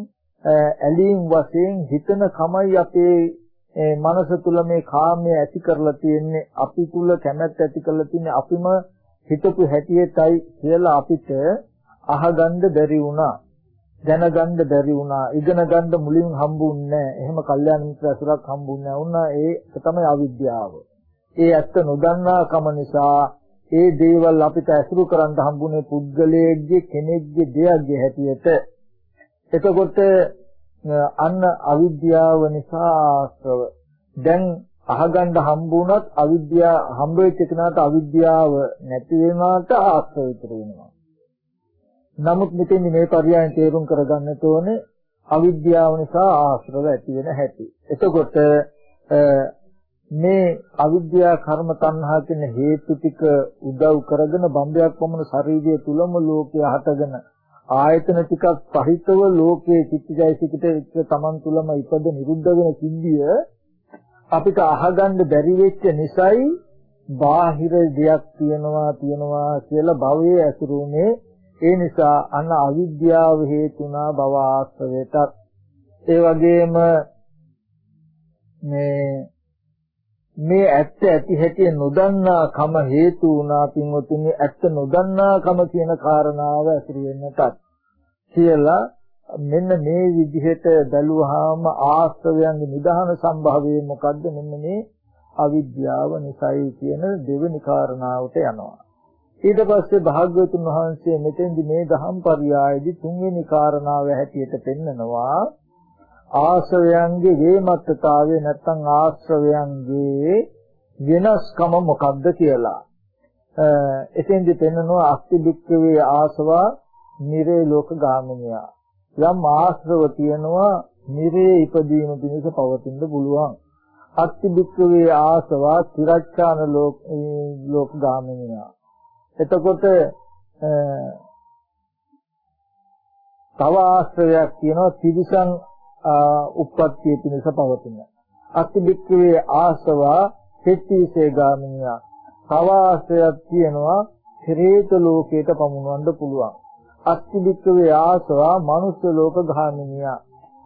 ඇලීම් වශයෙන් හිතන කමයි අපේ මනස තුල මේ කාමය ඇති කරලා තියෙන්නේ. අපි තුල කැමැත්ත ඇති කරලා තියෙන්නේ. අපිම හිතපු හැටියටයි කියලා අපිට අහගන්න බැරි වුණා. දැනගන්න බැරි වුණා. ඉගෙන ගන්න මුලින් හම්බුන්නේ නැහැ. එහෙම කල්යාණ මිත්‍ර අසුරක් හම්බුන්නේ නැහැ. වුණා ඒක තමයි අවිද්‍යාව. ඒ ඇත්ත නොදන්නා කම නිසා ඒ දේවල් අපිට ඇසුරු කරන්න හම්බුනේ පුද්ගලයෙක්ගේ කෙනෙක්ගේ දෙයක්ගේ හැටියට. එතකොට අන්න අවිද්‍යාව නිසා ආශ්‍රව. දැන් අහගන්න හම්බුණත් අවිද්‍යාව හම්බ වෙච්ච කෙනාට අවිද්‍යාව නැති වෙනාට ආශ්‍රව ඉතුරු වෙනවා. නමුත් මෙතෙන් මේ පරියායන් තේරුම් කරගන්න ඕනේ අවිද්‍යාව නිසා ආශ්‍රව ඇති වෙන හැටි. එතකොට මේ අවිද්‍යා කර්ම තණ්හා කියන හේතු ටික උදව් කරගෙන බම්බයක් වමන ශරීරය තුලම ලෝකය හටගෙන ආයතන ටිකක් සහිතව ලෝකයේ චිත්තජයසිකිට තමන් තුලම ඉපද නිරුද්ධ වෙන සිද්ධිය අපිට අහගන්න බැරි වෙච්ච නිසායි බාහිර දෙයක් තියනවා තියනවා කියලා භවයේ ඇසුරුනේ. ඒ නිසා අන්න අවිද්‍යාව හේතුණා භව ආශ්‍රවයටත්. ඒ වගේම මේ මේ ඇත්ත ඇති හැටි නොදන්නා කම හේතු වුණා පින්වතුනි ඇත්ත නොදන්නා කම කියන කාරණාව ඇතිරි වෙන්නටත් කියලා මෙන්න මේ විදිහට බැලුවාම ආශ්‍රවයන්ගේ නිදහන සම්භාවය මොකද්ද? මෙන්න මේ අවිද්‍යාව නිසයි කියන දෙවෙනි කාරණාවට යනවා. ඊට පස්සේ භාග්‍යවතුන් වහන්සේ මෙතෙන්දි මේ දහම් පරියායේදී තුන්වෙනි කාරණාව හැටියට පෙන්නනවා ආශ්‍රවයන්ගේ වේමත්තතාවය නැත්නම් ආශ්‍රවයන්ගේ වෙනස්කම මොකක්ද කියලා. එතෙන්දි පෙන්වනවා අස්ති බික්කවේ ආසවා නිරේ ලෝක ගාමිනියා. යම් ආශ්‍රව තියෙනවා නිරේ ඉපදීම පිණිස පවතින්න පුළුවන්. අස්ති බික්කවේ ආසවා තිරච්ඡාන ලෝක ලෝක ගාමිනියා. එතකොට තව ආශ්‍රවයක් තියෙනවා තිරිසන් උප්පත්තිය පිණිස පවතින. අතිබික්කවේ ආසවා හෙට්ටිසේ ගාමිනියා. තව ආශ්‍රයක් තියෙනවා ශ්‍රේත ලෝකයට පමුණවන්න පුළුවන්. අතිබික්කවේ ආසවා මනුස්ස ලෝක ගාමිනියා.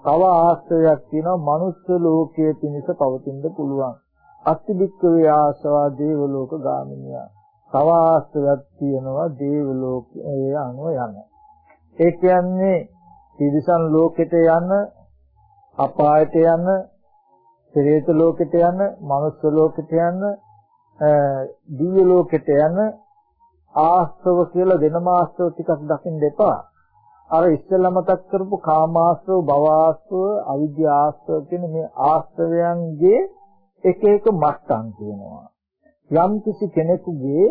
තව ආශ්‍රයක් තියෙනවා මනුස්ස ලෝකයේ පිණිස පවතින්න පුළුවන්. අතිබික්කවේ ආසවා දේව ලෝක ගාමිනියා. තව ආශ්‍රයක් තියෙනවා දේව ලෝකයේ අනුව යන. ඒ කියන්නේ තිරිසන් ලෝකෙට යන අපායට යන, පෙරේත ලෝකෙට යන, මනුස්ස ලෝකෙට යන, දිව්‍ය ලෝකෙට යන ආශ්‍රව කියලා වෙනම ආශ්‍රව ටිකක් දකින්න එපා. අර ඉස්සෙල්ලා මතක් කරපු කාමාශ්‍රව, භවආශ්‍රව, අවිද්‍යාශ්‍රව කියන මේ ආශ්‍රවයන්ගේ එක එක මට්ටම් තියෙනවා. යම් කිසි කෙනෙකුගේ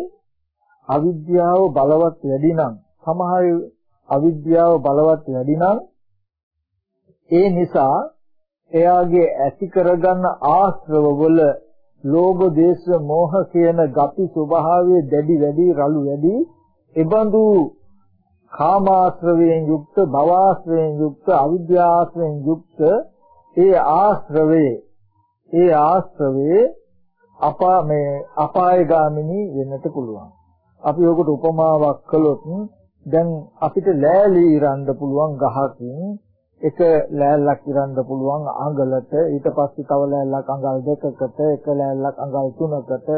අවිද්‍යාව බලවත් වැඩි නම් සමහර අවිද්‍යාව බලවත් වැඩි නම් ඒ නිසා එයාගේ ඇති කරගන්න ආශ්‍රව වල ලෝභ දේශ මොහ කියන ගති ස්වභාවය දැඩි වැඩි රළු වැඩි එබඳු කාමාශ්‍රවයෙන් යුක්ත භවආශ්‍රවයෙන් යුක්ත අවිද්‍යාශ්‍රවයෙන් යුක්ත ඒ ආශ්‍රවේ ඒ ආශ්‍රවේ අපා මේ අපායගාමිනී වෙන්නට පුළුවන්. අපි ඔකට උපමාවක් කළොත් දැන් අපිට ලෑලි ඉරන්න පුළුවන් ගහකින් එක ලෑල්ලක් ඉරන්න පුළුවන් අඟලට ඊට පස්සේ තව ලෑල්ලක් අඟල් දෙකකට එක ලෑල්ලක් අඟල් තුනකට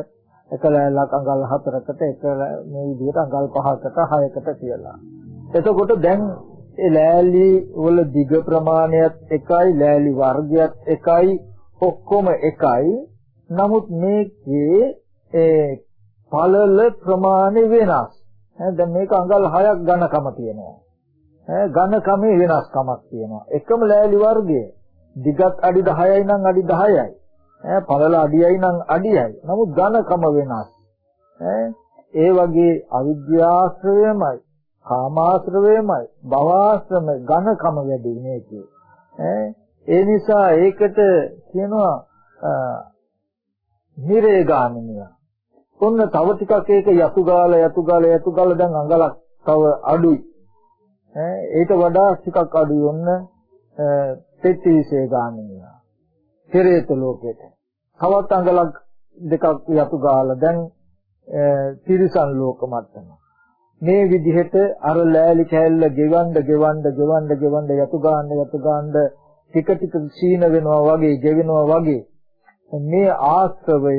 එක ලෑල්ලක් අඟල් හතරකට එක මේ විදිහට අඟල් පහකට හයකට කියලා. එතකොට දැන් ඒ ලෑලි වල දිග ප්‍රමාණයත් එකයි ලෑලි වර්ගයත් එකයි ඔක්කොම එකයි. නමුත් මේකේ ඒ පළල ප්‍රමාණය වෙනස්. දැන් මේක අඟල් 6ක් ඝනකම තියෙනවා. ඈ ඝනකමේ වෙනස්කමක් තියෙනවා. එකම ලෑලි වර්ගය දිගත් අඩි 10යි නම් අඩි 10යි. ඈ පළල අඩියයි නම් අඩියයි. නමුත් ඝනකම වෙනස්. ඈ ඒ වගේ අවිද්‍යාශ්‍රයමයි, කාමාශ්‍රයමයි, භවආශ්‍රම ඝනකම වැඩි මේකේ. ඈ ඒ නිසා ඒකට කියනවා නිරේගාමිනිය. ඔන්න තව ටිකක් ඒක යතු ගාලා යතු ගාලා යතු ගාලා දැන් අඟලක් තව අඩුයි. ඈ ඊට වඩා ටිකක් අඩුයි ඔන්න පෙට්ටිසේ ගාමිනිය. පෙරේත ලෝකෙට. තවත් අඟලක් දෙකක් යතු ගාලා දැන් තිරිසන් ලෝක මට්ටම. මේ විදිහට අර ලෑලි කෑල්ල ගෙවන්න ගෙවන්න ගෙවන්න ගෙවන්න යතු ගාන්න යතු ගාන්න ටික ටික සීන වෙනවා වගේ ගෙවෙනවා වගේ මේ ආශ්‍රවය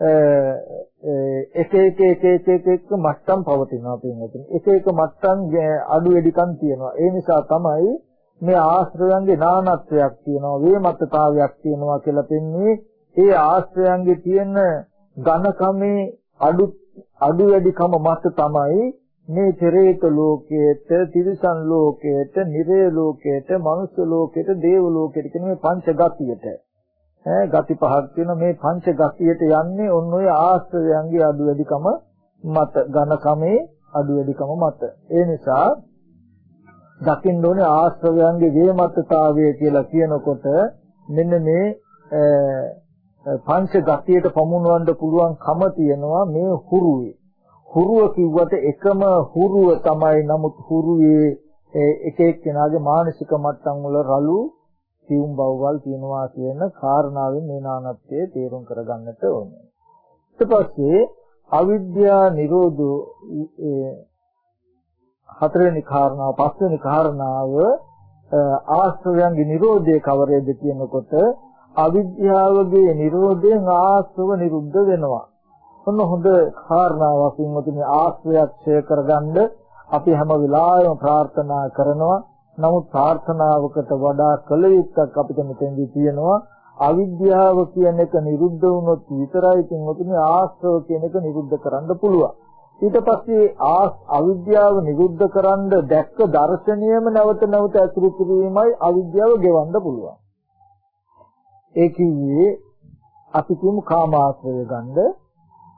එක එක එක එක එක එක මට්ටම් පවතිනවා පින්වතුනි. එක එක මට්ටම් අඩු වැඩිකම් තියෙනවා. ඒ නිසා තමයි මේ ආශ්‍රයයන්ගේ නානත්වයක් තියෙනවා, වේමත්තතාවයක් තියෙනවා කියලා පෙන්වන්නේ. ඒ ආශ්‍රයයන්ගේ තියෙන ඝනකමේ අඩු අඩු වැඩිකම මත තමයි මේ පෙරේත ලෝකයේට, තිරිසන් ලෝකයේට, නිරේ ලෝකයේට, මනුස්ස ලෝකයේට, දේව ලෝකයේට කියන මේ පංච ගතියට ඈ ගති පහක් තියෙන මේ පංච ගතියට යන්නේ ඔන්න ඔය ආශ්‍රයයන්ගේ අඩු වැඩිකම මත ඝනකමේ අඩු වැඩිකම මත. ඒ නිසා දකින්න ඕනේ ආශ්‍රවයන්ගේ වේමත්තතාවය කියලා කියනකොට මෙන්න මේ පංච ගතියට පමුණවන්න පුළුවන් කම තියෙනවා මේ හුරුවේ. හුරුව කිව්වට එකම හුරුව තමයි නමුත් හුරුවේ එක එක්කෙනාගේ මානසික මට්ටම් වල රළු සියුම් බවවල් තියෙනවා කියන කාරණාවෙන් මේ නානත්වයේ තේරුම් කරගන්නට ඕනේ. ඊට පස්සේ අවිද්‍යා නිරෝධෝ හතරවෙනි කාරණාව පස්වෙනි කාරණාව ආශ්‍රවයන්ගේ නිරෝධය කවරේද කියනකොට අවිද්‍යාවගේ නිරෝධයෙන් ආශ්‍රව නිරුද්ධ වෙනවා. ඔන්න හොඳ කාරණාවක් වුණොත් ආශ්‍රයයක් ඡය කරගන්න අපි හැම වෙලාවෙම ප්‍රාර්ථනා කරනවා නමුත් ප්‍රාර්ථනාවකට වඩා කළ යුත්තක් අපිට මෙතෙන්දී තියෙනවා අවිද්‍යාව කියන එක නිරුද්ධ වුණොත් විතරයි තින්වතුනි ආශ්‍රව කියන එක නිරුද්ධ කරන්න පුළුවන්. ඊට පස්සේ අවිද්‍යාව නිරුද්ධ කරන්න දැක්ක දර්ශනීයම නැවත නැවත අසුරු කිරීමයි අවිද්‍යාව ගෙවන්න පුළුවන්. ඒ කිව්වේ අපි කියමු කාමාශ්‍රය ගන්න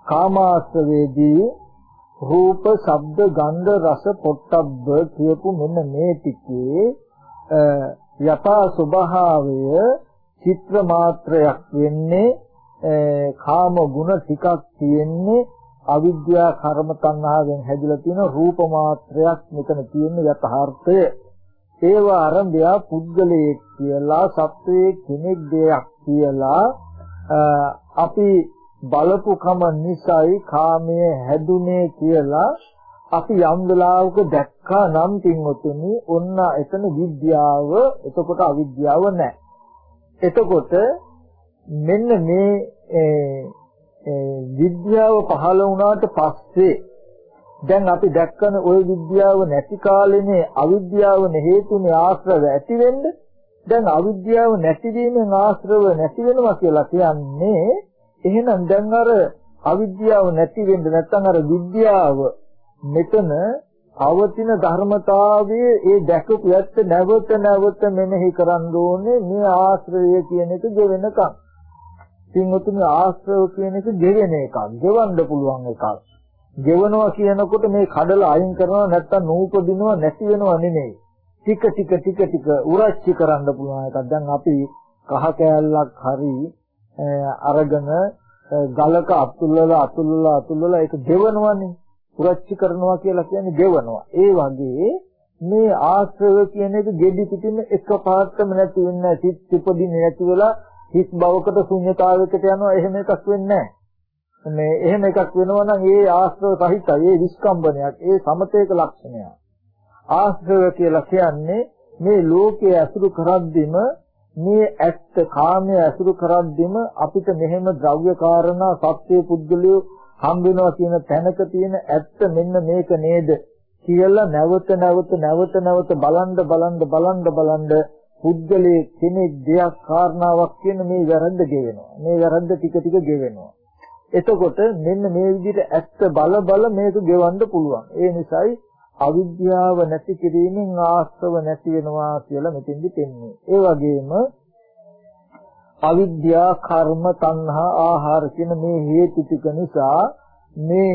කාමාශ්‍රවේදී රූප, ශබ්ද, ගන්ධ, රස, පොට්ටබ්බ කියපු මෙන්න මේ ටිකේ යථා ස්වභාවය චිත්‍ර මාත්‍රයක් වෙන්නේ කාම ගුණ ටිකක් තියෙන්නේ අවිද්‍යා කර්ම තණ්හාවෙන් හැදිලා තියෙන රූප මාත්‍රයක් මෙතන තියෙන යථාර්ථය. ඒව ආරම්භය පුද්ගලයෙක් කියලා සත්වයේ කෙනෙක් දෙයක් කියලා අපි බලපු කම නිසායි කාමයේ හැදුනේ කියලා අපි යම් වෙලාවක දැක්කා නම් පින්වතුනි ඔන්න එතන විද්‍යාව එතකොට අවිද්‍යාව නැහැ. එතකොට මෙන්න මේ විද්‍යාව පහළ වුණාට පස්සේ දැන් අපි දැක්කන ওই විද්‍යාව නැති කාලෙනේ අවිද්‍යාව හේතුනේ ආශ්‍රව ඇති වෙන්න. දැන් අවිද්‍යාව නැතිවීමෙන් ආශ්‍රව නැති වෙනවා කියලා කියන්නේ එහෙනම් දැන් අර අවිද්‍යාව නැති වෙන්න නැත්නම් අර විද්‍යාව මෙතන පවතින ධර්මතාවයේ ඒ දැකපු ඇත්ත නැවත නැවත මෙනෙහි කරන්න ඕනේ මේ ආශ්‍රය කියන එක ගෙවෙනකම්. පින්වතුනි ආශ්‍රව කියන එක ගෙවෙන එකක්. ගෙවන්න පුළුවන් එකක්. ගෙවනවා කියනකොට මේ කඩලා අයින් කරනවා නැත්නම් නූපදිනවා නැති වෙනවා නෙමෙයි. ටික ටික ටික ටික උරච්චි කරන්න පුළුවන් එකක්. දැන් අපි කහ කෑල්ලක් හරි අරගෙන ගලක අතුල්ලලා අතුල්ලලා අතුල්ලලා ඒක ගෙවනවනේ. පුරච්චි කරනවා කියලා කියන්නේ ගෙවනවා. ඒ වගේ මේ ආශ්‍රව කියන එක gedhi පිටින් එකපාරටම නැති වෙන්නේ සිත් උපදින්නේ නැති වෙලා හිස් භවකට ශුන්්‍යතාවයකට යනවා. එහෙම එකක් වෙන්නේ මේ එහෙම එකක් වෙනවා නම් ඒ ආශ්‍රව සහිතයි. ඒ විස්කම්බනයක්. ඒ සමතේක ලක්ෂණයක්. ආශ්‍රව කියලා කියන්නේ මේ ලෝකයේ අසුරු කරද්දිම මේ ඇත්ත කාමයේ අසුරු කරද්දිම අපිට මෙහෙම ද්‍රව්‍ය කාරණා සත්‍ය පුද්ගලිය හම් වෙනවා කියන තැනක තියෙන ඇත්ත මෙන්න මේක නේද කියලා නැවත නැවත නැවත නැවත බලන්න බලන්න බලන්න බලන්න පුද්ගලයේ කෙනෙක් දෙයක් කාරණාවක් කියන මේ වැරද්ද ගෙවෙනවා. මේ වැරද්ද ටික ටික ගෙවෙනවා. එතකොට මෙන්න මේ විදිහට ඇත්ත බල බල මේක ගෙවන්න පුළුවන්. ඒ නිසායි අවිද්‍යාව නැති කිරීමෙන් ආස්තව නැති වෙනවා කියලා මෙතෙන්දි පෙන්වන්නේ. ඒ වගේම අවිද්‍යා කර්ම තණ්හා ආහාර කියන මේ හේතු ටික නිසා මේ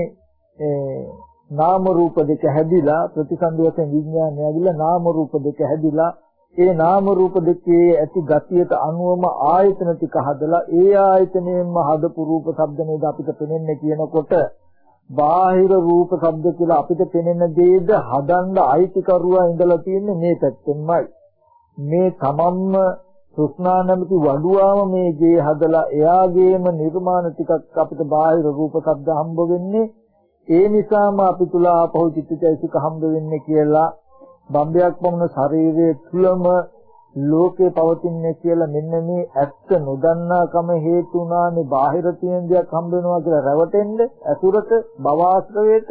නාම රූප දෙක හැදිලා ප්‍රතිසන්දි වශයෙන් විඥානය ඇවිල්ලා නාම රූප දෙක හැදිලා ඒ නාම රූප දෙකේ ඇති ගතියට අනුවම ආයතන ටික හදලා ඒ ආයතනයෙන්ම හදපු රූප ශබ්ද නේද අපිට පෙනෙන්නේ කියනකොට බාහිර රූප ශබ්ද කියලා අපිට පෙනෙන දේද හදන්න අයිතිකරුවා ඉඳලා තියෙන්නේ මේ පැත්තෙන්මයි. මේ තමන්ම සුස්නා නැමැති වඩුවාම මේ ගේ හදලා එයාගේම නිර්මාණ ටිකක් අපිට බාහිර රූප ශබ්ද හම්බ වෙන්නේ ඒ නිසාම අපි තුල ආපහු චිත්තචෛසික හම්බ වෙන්නේ කියලා බම්බයක් වුණ ශරීරයේ තුලම ලෝකේ පවතින්නේ කියලා මෙන්න මේ ඇත්ත නොදන්නාකම හේතු වුණානේ බාහිර තියෙන දෙයක් හම්බ වෙනවා කියලා රැවටෙන්න අසුරට භවආශ්‍රවයට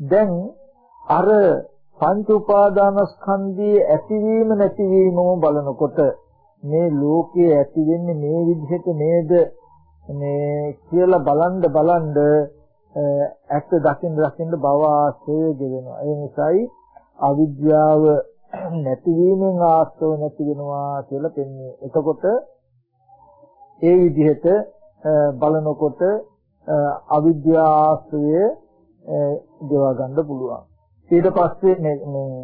දැන් අර පංච උපාදානස්කන්ධයේ ඇතිවීම නැතිවීමම බලනකොට මේ ලෝකයේ ඇති වෙන්නේ මේ විදිහට නේද? මේ කියලා බලන්න බලන්න ඇත්ත දකින්න දකින්න භවආශ්‍රය ගෙවෙනවා. ඒ නිසායි අවිද්‍යාව නැතිවීමෙන් ආස්තව නැති වෙනවා කියලා පෙන්වන්නේ. එතකොට ඒ විදිහට බලනකොට අවිද්‍යා ආශ්‍රය ගෙවා ගන්න පුළුවන්. ඊට පස්සේ මේ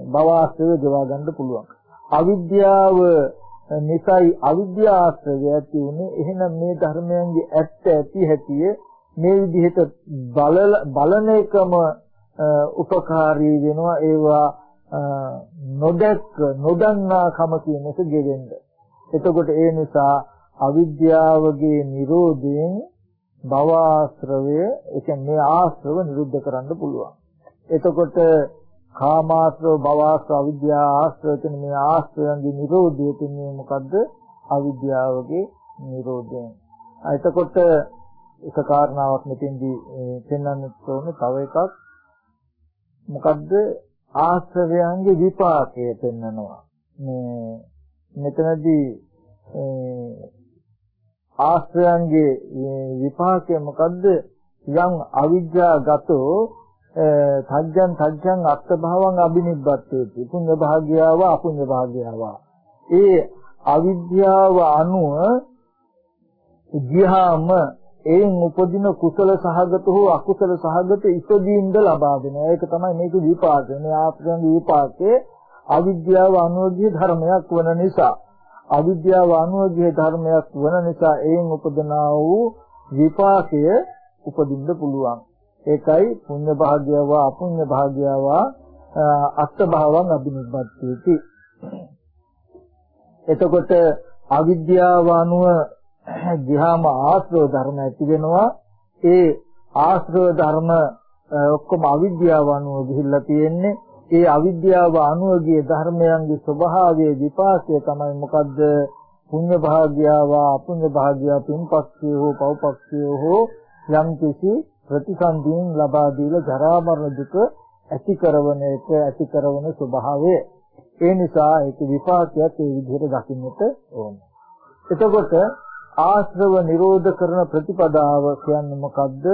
භව ආශ්‍රය ගෙවා ගන්න පුළුවන්. අවිද්‍යාව නිසයි අවිද්‍යා ආශ්‍රය ඇති උනේ. එහෙනම් මේ ධර්මයන්ගේ ඇත්ත ඇති හැටිය මේ විදිහට බලන එකම උපකාරී වෙනවා ඒවා නොදැක්ක නොදන්නාකම කියන එක ගෙවෙන්න. එතකොට ඒ නිසා අවිද්‍යාවගේ Nirodhen භව ආශ්‍රවය ඒ කියන්නේ ආශ්‍රව නිරුද්ධ කරන්න පුළුවන්. එතකොට කාමාශ්‍රව භවආශ්‍රව අවිද්‍යා ආශ්‍රව කියන මේ ආශ්‍රවයන්ගේ Nirodhe කියන්නේ මොකද්ද? අවිද්‍යාවගේ Nirodhen. එතකොට එක කාරණාවක් මෙතෙන්දී පෙන්වන්න ඕනේ තව එකක් මොකද්ද ආශ්‍රවයන්ගේ විපාකය පෙන්වනවා. මේ මෙතනදී ආශ්‍රයන්ගේ විපාකය මොකද්ද? යම් අවිජ්ජාගතෝ තජ්ජං තජ්ජං අත්ථභාවං අබිනිබ්බත්තේති පුඤ්ඤ භාග්යාව අපුඤ්ඤ භාග්යාව ඒ අවිද්‍යාව අනුව ගියාම එයින් උපදින කුසල සහගත හෝ අකුසල සහගත ඉපදීම්ද ලබා දෙනවා. ඒක තමයි මේක විපාකය. මේ ආත්මයන් විපාකයේ අවිද්‍යාව අනුෝග්‍ය ධර්මයක් වන නිසා අවිද්‍යාව අනුෝග්‍ය ධර්මයක් වන නිසා එයින් උපදනා වූ විපාකය උපදින්න පුළුවන්. ඒකයි පුණ්‍ය භාග්‍යව අපුණ්‍ය භාග්‍යව අත්ත භාවං අභිනිබ්බත්ති. එතකොට අවිද්‍යාව අනුව ගියාම ආශ්‍රව ධර්ම ඇති වෙනවා. ඒ ආශ්‍රව ධර්ම ඔක්කොම අවිද්‍යාව අනුව ගිහිල්ලා තියෙන්නේ. ඒ අවිද්‍යාව අනුව ගිය ධර්මයන්ගේ ස්වභාවයේ විපාකය තමයි මොකද්ද? පුඤ්ඤ භාග්යාව අපුඤ්ඤ භාග්‍යාව පින්පක්ඛය හෝ පව්පක්ඛය හෝ යම් කිසි ප්‍රතිසන්දීන් ලබා දීලා ජරා මරණ දුක ඇති කරන එක ඇති කරන ස්වභාවය. ඒ නිසා ඒක විපාකයක් ඒ විදිහට දකින්නට ඕනේ. එතකොට ආශ්‍රව නිරෝධ කරන ප්‍රතිපදාව කියන්නේ මොකද්ද?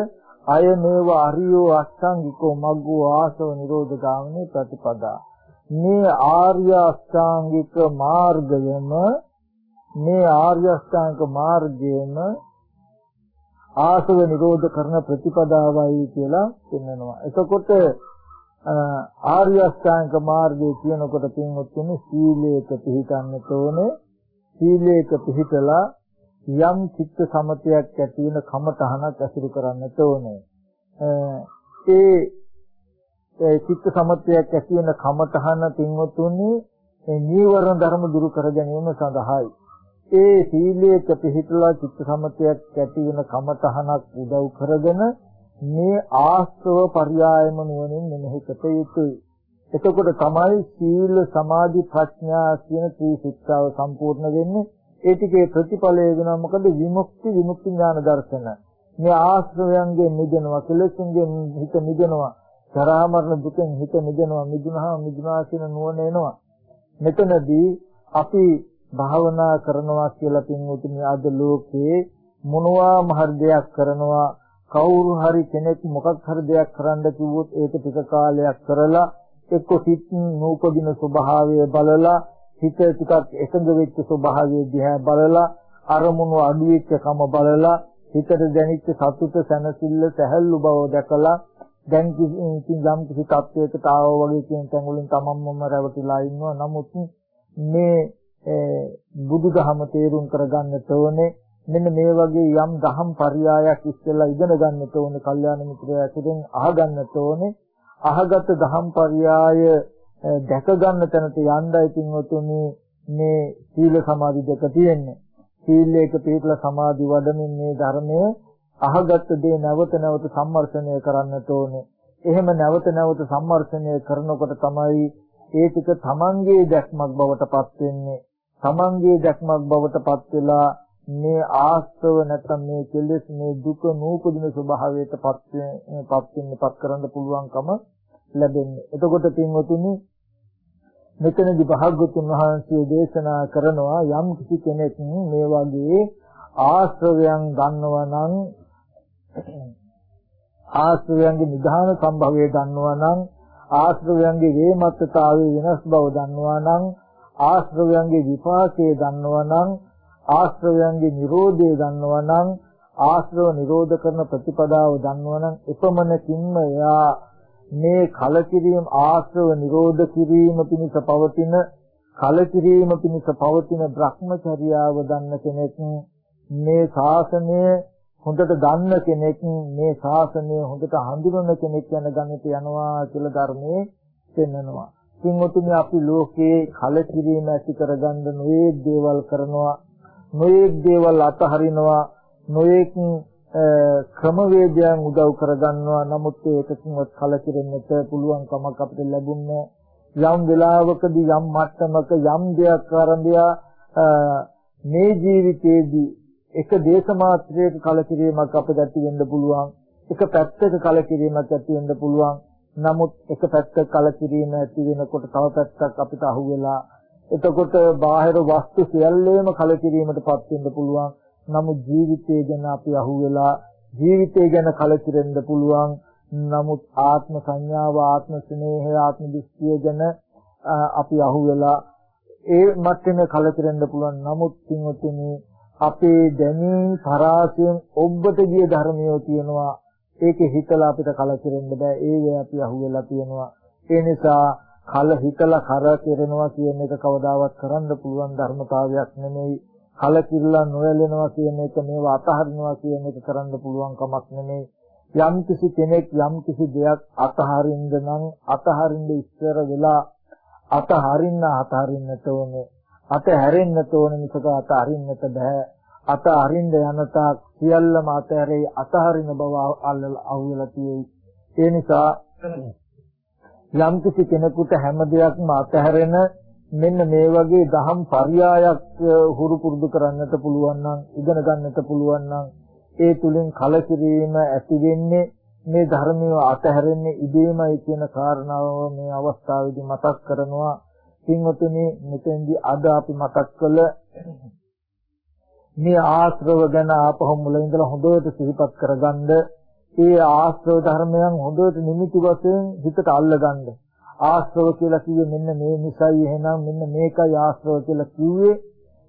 අය මේව අරියෝ අෂ්ටාංගිකෝ මග්ගෝ ආශ්‍රව නිරෝධ ගාමිනී ප්‍රතිපදා. මේ ආර්ය අෂ්ටාංගික මාර්ගයම මේ ආර්ය අෂ්ටාංගික මාර්ගයම ආශ්‍රව නිරෝධ කරන ප්‍රතිපදාවයි කියලා කියනවා. එතකොට ආර්ය අෂ්ටාංගික මාර්ගය කියනකොට පින්වත්නි සීලයක පිළිපදන්න ඕනේ. සීලයක පිළිපදලා යම් චිත්ත සමතයක් ඇති වෙන කමතහනක් ඇසුරු කරන්නට ඕනේ. ඒ චිත්ත සමතයක් ඇති වෙන කමතහන තින්වතුනේ නීවරණ ධර්ම දුරු කර ගැනීම සඳහායි. ඒ සීලයක පිහිටලා චිත්ත සමතයක් ඇති වෙන කමතහනක් උදව් කරගෙන මේ ආස්ව පర్యాయම නුවණින් මෙනෙහි කර යුතුයි. එතකොට තමයි සීල සමාධි ප්‍රඥා කියන ත්‍රි ශික්ෂාව සම්පූර්ණ වෙන්නේ. ඒ ටිකේ ප්‍රතිඵලය වෙනවා මොකද විමුක්ති විමුක්ති ඥාන දර්ශන. මේ ආශ්‍රවයන්ගෙන් මිදෙනවා, කෙලෙසුන්ගෙන් හිත මිදෙනවා, ජරා මරණ දුකෙන් හිත මිදෙනවා, මිදුනහම මිදුනා කියන නුවණ එනවා. මෙතනදී අපි භාවනා කරනවා කියලා පින්වතුනි අද ලෝකේ මොනවා හරි දෙයක් කරනවා කවුරු හරි කෙනෙක් මොකක් හරි දෙයක් කරන්න කිව්වොත් ඒක ටික කාලයක් කරලා එක්ක සිත් නූපදින ස්වභාවය බලලා හිත ටිකක් එකඟ වෙච්ච ස්වභාවය දිහා බලලා අරමුණු අඩු වෙච්ච කම බලලා හිතට දැනෙච්ච සතුට සැනසෙල්ල සැහැල්ලු බව දැකලා දැන් ඉතින් යම් කිසි තත්වයකට ආවා වගේ කියන තැන් වලින් තමන්මම රැවටිලා ඉන්නවා. නමුත් මේ බුදුදහම තේරුම් කරගන්නට ඕනේ මෙන්න මේ වගේ යම් දහම් පරයයක් ඉස්සෙල්ලා ඉගෙන ගන්නට ඕනේ. කල්යාණ මිත්‍රයා ඇතුලෙන් අහගන්නට ඕනේ. අහගත් දහම් පරයය දැක ගන්න තැනට යන්නයි පින්වතුනි මේ සීල සමාධි දෙක තියෙන්නේ. සීලයක පිළිපලා සමාධි වඩමින් මේ ධර්මයේ අහගත් දේ නැවත නැවත සම්මර්ෂණය කරන්නට ඕනේ. එහෙම නැවත නැවත සම්මර්ෂණය කරනකොට තමයි ඒ ටික තමන්ගේ දැක්මක් බවට පත් වෙන්නේ. තමන්ගේ දැක්මක් බවට පත් වෙලා මේ ආස්තව නැත්නම් මේ කෙලෙස් මේ දුක නූපදින ස්වභාවයට පත් පත් වෙන්න පත් කරන්න පුළුවන්කම ලැබෙන්නේ. එතකොට පින්වතුනි මෙතනදී භාග්‍යතුන් වහන්සේ දේශනා කරනවා යම් කිසි කෙනෙක් මේ වගේ ආශ්‍රවයන් ගන්නවා නම් ආශ්‍රවයන්ගේ නිධාන සම්භවය දන්නවා නම් ආශ්‍රවයන්ගේ වේමත්තතාවයේ වෙනස් බව දන්නවා නම් ආශ්‍රවයන්ගේ විපාකයේ දන්නවා නම් ආශ්‍රවයන්ගේ Nirodhe දන්නවා නම් ආශ්‍රව නිරෝධ කරන ප්‍රතිපදාව දන්නවා නම් එපමණකින්ම එයා මේ කලකිරීම ආශ්‍රව නිරෝධ කිරීම පිණිස පවතින කලකිරීම පිණිස පවතින භ්‍රමචර්යාව දන්න කෙනෙක් මේ ශාසනය හොඳට දන්න කෙනෙක් මේ ශාසනය හොඳට හඳුනන කෙනෙක් යන ගන්නට යනවා කියලා ධර්මයේ පෙන්වනවා. කින්වතුනි අපි ලෝකේ කලකිරීම ඇති කරගන්න නොයේ දේවල් කරනවා නොයෙක් දේවල් අතහරිනවා නොයෙක් ක්‍රමවේදයන් උදව් කරගන්නවා. නමුත් ඒකකින්වත් කලකිරෙන්නට පුළුවන් කමක් අපිට ලැබුණේ යම් වෙලාවකදී යම් මට්ටමක යම් දෙයක් ආරම්භය මේ ජීවිතයේදී එක දේශ මාත්‍රයක කලකිරීමක් අපිට ඇති වෙන්න පුළුවන්. එක පැත්තක කලකිරීමක් ඇති වෙන්න පුළුවන්. නමුත් එක පැත්තක කලකිරීම ඇති වෙනකොට තව පැත්තක් අපිට අහුවෙලා. එතකොට බාහිර වස්තු සියල්ලේම කලකිරීමටපත් වෙන්න පුළුවන්. නමුත් ජීවිතය ගැන අපි අහුවෙලා ජීවිතය ගැන කලකිරෙන්න පුළුවන්. නමුත් ආත්ම සංඥාව, ආත්ම ස්නේහය, ආත්ම දෘෂ්ටිය ගැන අපි අහුවෙලා ඒ මට්ටමේ කලකිරෙන්න පුළුවන්. නමුත් කින්වතුනි අපේ දැනීම් පරාසයෙන් ඔබට ගිය ධර්මියෝ තියෙනවා. ඒකේ හිතලා අපිට කලකිරෙන්න බෑ. ඒ අපි අහුවෙලා තියෙනවා. ඒ නිසා කල හිතලා කර කෙරෙනවා කියන එක කවදාවත් කරන්න පුළුවන් ධර්මතාවයක් නෙමෙයි. කල කිරලා නොයැලෙනවා කියන එක මේව අතහරිනවා කියන එක කරන්න පුළුවන් කමක් නෙමෙයි. යම් කිසි කෙනෙක් යම් කිසි දෙයක් අතහරින්න නම් අතහරින්න ඉස්සර වෙලා අතහරින්න අතහරින්නට ඕනේ. අතහැරෙන්නට ඕනේ මිසක අතහරින්නට බෑ. අතහරින්න යන තාක් සියල්ලම අතහැරේ අතහරින බව අහුවෙලා තියෙයි. ඒ නිසා යම්කිසි කෙනෙකුට හැම දෙයක්ම අතහැරෙන මෙන්න මේ වගේ දහම් පරයයක් හුරු පුරුදු කරන්නට පුළුවන් නම් ඉගෙන ගන්නට පුළුවන් නම් ඒ තුලින් කලකිරීම ඇති වෙන්නේ මේ ධර්මය අතහැරෙන්නේ ඉදීමයි කියන කාරණාව මේ අවස්ථාවේදී මතක් කරනවා පින්වතුනි මෙතෙන්දී අද අපි මතක් කළ මේ ආශ්‍රව ගැන ආපහු මුලින් ඉඳලා හොඳට සිහිපත් කරගන්න ඒ ආශ්‍රව ධර්මයන් හොඳට නිමිති වශයෙන් හිතට අල්ලගන්න. ආශ්‍රව කියලා කිව්වේ මෙන්න මේ නිසයි එහෙනම් මෙන්න මේකයි ආශ්‍රව කියලා කිව්වේ.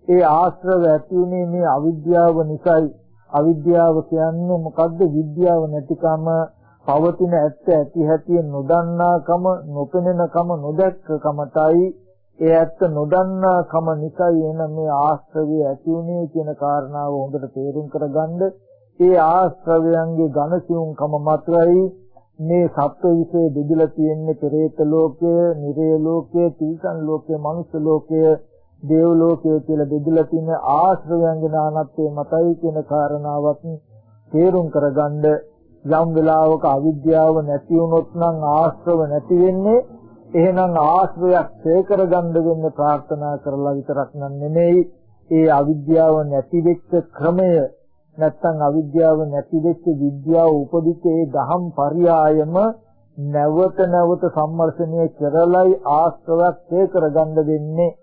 ඒ ආශ්‍රව ඇති උනේ මේ අවිද්‍යාව නිසයි. අවිද්‍යාව කියන්නේ මොකද්ද? විද්‍යාව නැතිකම, පවතින ඇත්ත ඇති හැටි නොදන්නාකම, නොපෙනෙනකම, නොදැක්කකමටයි ඒ ඇත්ත නොදන්නාකම නිසයි එන මේ ආශ්‍රවය ඇති උනේ කියන කාරණාව හොඳට තේරුම් කරගන්න ඒ ආශ්‍රවයන්ගේ ඝනසියුම්කම මතයි මේ සත්ව විශ්ේ බෙදලා තියෙන්නේ පෙරේත ලෝකය, නිරේ ලෝකය, තීසන් ලෝකය, මනුෂ්‍ය ලෝකය, දේව ලෝකය කියලා බෙදලා තියෙන ආශ්‍රවයන්ගේ නානත්වයේ මතයි කියන කාරණාවත් තේරුම් කරගන්න යම් වෙලාවක අවිද්‍යාව නැති වුණොත් නම් ආශ්‍රව නැති වෙන්නේ. එහෙනම් ආශ්‍රයක් සේකර ගන්න වෙන්නේ ප්‍රාර්ථනා කරලා විතරක් නෙමෙයි. ඒ අවිද්‍යාව නැති වෙච්ච ක්‍රමය නැත්තම් අවිද්‍යාව නැති වෙච්ච විද්‍යාව උපදිච්ච ඒ දහම් පරියායම නැවත නැවත සම්මර්ෂණය කරලයි ආශ්‍රවක් සේකර ගන්න දෙන්නේ.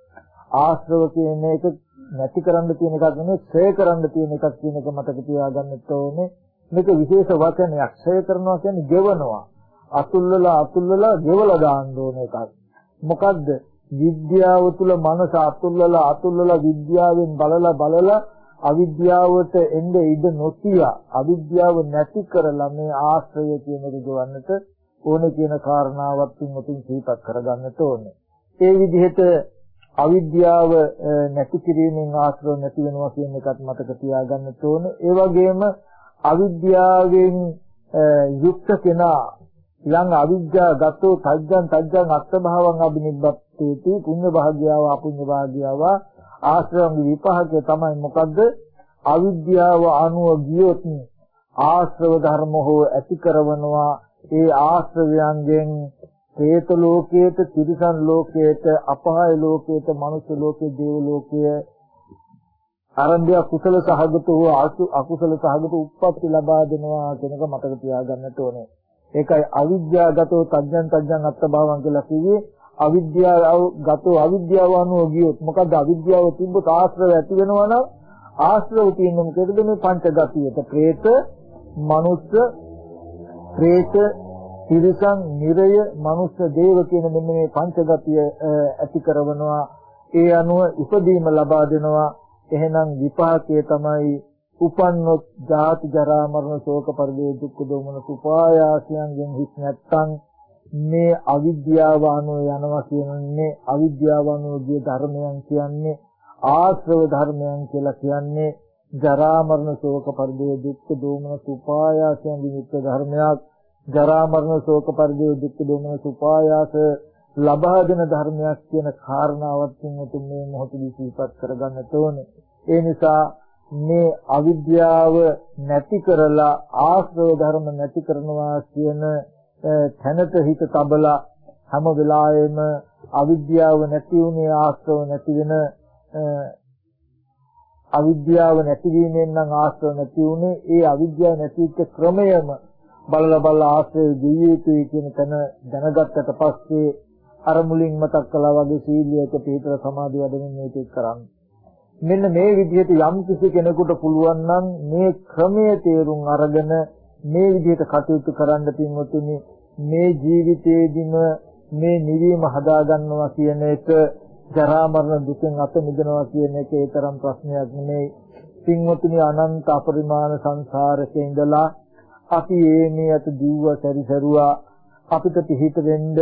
ආශ්‍රව කියන එක නැති කරන්න තියෙන එකක් නෙමෙයි ඡය කරන්න තියෙන එකක් කියන එක මතක තියාගන්න ඕනේ. මේක විශේෂ වචනයක්. ඡය කරනවා කියන්නේ ගෙවනවා. අතුල්ලලා අතුල්ලලා ගෙවලා දාන්න ඕන එකක්. මොකද්ද? විද්‍යාව තුල මනස අතුල්ලලා අතුල්ලලා විද්‍යාවෙන් බලලා බලලා අවිද්‍යාවට එnde ඉඩ නොතිය අවිද්‍යාව නැති කරලා මේ ආශ්‍රය කියන එක ගවන්නට ඕනේ කියන කාරණාවත් උතුම් සිහිපත් කරගන්නට ඕනේ ඒ විදිහට අවිද්‍යාව නැති කිරීමෙන් ආශ්‍රව නැති වෙනවා කියන එකත් මතක තියාගන්න ඕනේ. ඒ වගේම අවිද්‍යාවෙන් යුක්ත කෙනා යම් අවිද්‍යා ගතෝ තජ්ජං තජ්ජං අත්භාවං අබිනිබ්බත්තේති පුඤ්ඤ භාග්යාව අපුඤ්ඤ භාග්යාව ආශ්‍රවංගේ විපාකය තමයි මොකද්ද? අවිද්‍යාව අනුව ගියොත් ආශ්‍රව ධර්ම හෝ ඇති කරවනවා. ඒ ආශ්‍රවයන්ගෙන් പ്രേත ලෝකයේත, තිරිසන් ලෝකයේත, අපාය ලෝකයේත, මනුෂ්‍ය ලෝකයේ, දේව ලෝකයේ ආරම්භය කුසල සහගත වූ අකුසල සහගත උප්පත්ති ලබා දෙනවා කියන එක මතක තියාගන්නට ඕනේ. ඒකයි අවිද්‍යාවගතෝ තඥං තඥං අත්ථභාවං කියලා කිව්වේ. අවිද්‍යාව ගතෝ අවිද්‍යාව අනුව ගියොත් මොකද අවිද්‍යාව තිබ්බොත් ආශ්‍රව ඇති වෙනවා නම් ආශ්‍රව තියෙන මොකේද මේ පංච ගතියට പ്രേත මනුස්ස പ്രേත තිරිසන් නිරය මනුස්ස දේව කියන මෙන්න මේ පංච ගතිය ඇති කරනවා ඒ අනුව උපදීම ලබා දෙනවා. එහෙනම් විපාකයේ තමයි උපන්නොත් ජාති ජරා මරණ ශෝක පරිදේ දුක් දෝමන සුපායාසයන්ගෙන් හිස් නැත්තම් මේ අවිද්‍යාව අනුව යනවා කියන්නේ අවිද්‍යාව අනුව ගිය ධර්මයන් කියන්නේ ආශ්‍රව ධර්මයන් කියලා කියන්නේ ජරා මරණ ශෝක පරිදේ දුක්ඛ දෝමන සුපායාසයන්ගෙන් යුක්ත ධර්මයක් ජරා මරණ ශෝක පරිදේ දුක් දුමන සුපායාස ලබා දෙන ධර්මයක් කියන කාරණාවත් උතුම් මේ මොහොතදී සිහිපත් කරගන්න ඕනේ. ඒ නිසා මේ අවිද්‍යාව නැති කරලා ආශ්‍රව ධර්ම නැති කරනවා කියන තැනට හිත තබලා හැම වෙලාවෙම අවිද්‍යාව නැති වුණේ ආශ්‍රව නැති වෙන අවිද්‍යාව නැතිවීමෙන් නම් ආශ්‍රව නැති වුණේ ඒ අවිද්‍යාව නැතිච්ච ක්‍රමයම බලලා බලලා ආශ්‍රය දෙවිය යුතුයි කියන තැන දැනගත්තට පස්සේ අර මුලින් මතක් කළා වගේ සීලයක පිටර සමාධි වඩමින් මේක කරන්නේ. මෙන්න මේ විදිහට යම් කිසි කෙනෙකුට පුළුවන් නම් මේ ක්‍රමය තේරුම් අරගෙන මේ විදිහට කටයුතු කරන්න පින්වතුනි මේ ජීවිතයේදීම මේ නිවීම හදා ගන්නවා කියන එක ජරා මරණ දුකෙන් අත මිදෙනවා කියන එක ඒ තරම් ප්‍රශ්නයක් නෙමෙයි. පින්වතුනි අනන්ත අපරිමාණ සංසාරයේ ඉඳලා අපි මේ අත දීව සැරිසරුවා අපිට පිහිට වෙන්න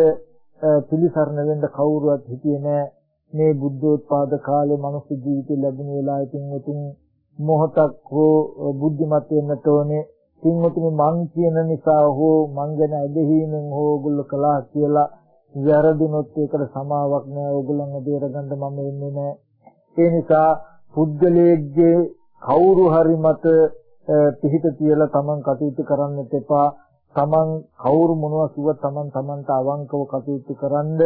පිළිසරණ වෙන්න කවුරුවත් හිතියේ නෑ. මේ බුද්ධෝත්පාද කාලේ මනුස්ස ජීවිතය ලැබුණ වෙලාවකින් උතුම් මොහොතක් හෝ බුද්ධිමත් වෙන්නට ඕනේ. පින්වතුනි මං කියන නිසා හෝ මං ගැන ඇදහිීමෙන් හෝ ඕගොල්ලෝ කළා කියලා වැරදුනොත් ඒකට සමාවක් නෑ. ඕගොල්ලන්ව බේරගන්න මම වෙන්නේ නෑ. ඒ නිසා පුද්ගලයෙක්ගේ කවුරු හරි මත පිහිට තියලා තමන් කටයුතු කරන්නට එපා. තමන් කවුරු මොනවා කිව්වත් තමන් තමන්ට අවංකව කටයුතු කරන්න.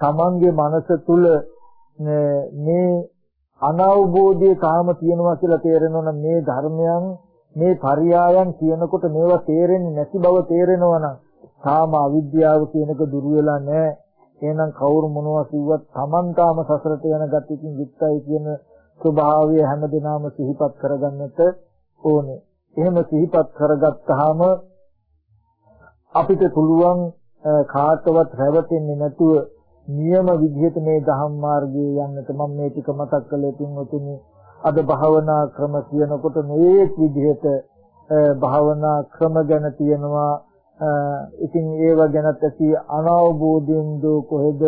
තමන්ගේ මනස තුල මේ අනවබෝධය තාම තියෙනවා කියලා තේරෙනවා මේ ධර්මයන් මේ පරියායන් කියනකොට මේවා තේරෙන්නේ නැති බව තේරෙනවා නම් තාම අවිද්‍යාව කියනක දුර වෙලා නැහැ. එහෙනම් කවුරු මොනවා කිව්වත් තමන් තාම සසරට යන ගතියකින් යුක්තයි කියන ස්වභාවය හැමදෙනාම සිහිපත් කරගන්නට ඕනේ. එහෙම සිහිපත් කරගත්තාම අපිට පුළුවන් කාටවත් රැවටෙන්නේ නැතුව නියම විදිහට මේ ධම්ම මාර්ගයේ යන්නට මම මේ ටික මතක් කළේ පින්වතුනි අද භාවනා ක්‍රම කියනකොට මේ විදිහට භාවනා ක්‍රම ගැන තියෙනවා ඉතින් ඒව ගැනත් ඇති අනවබෝධයෙන් දෝ කොහෙද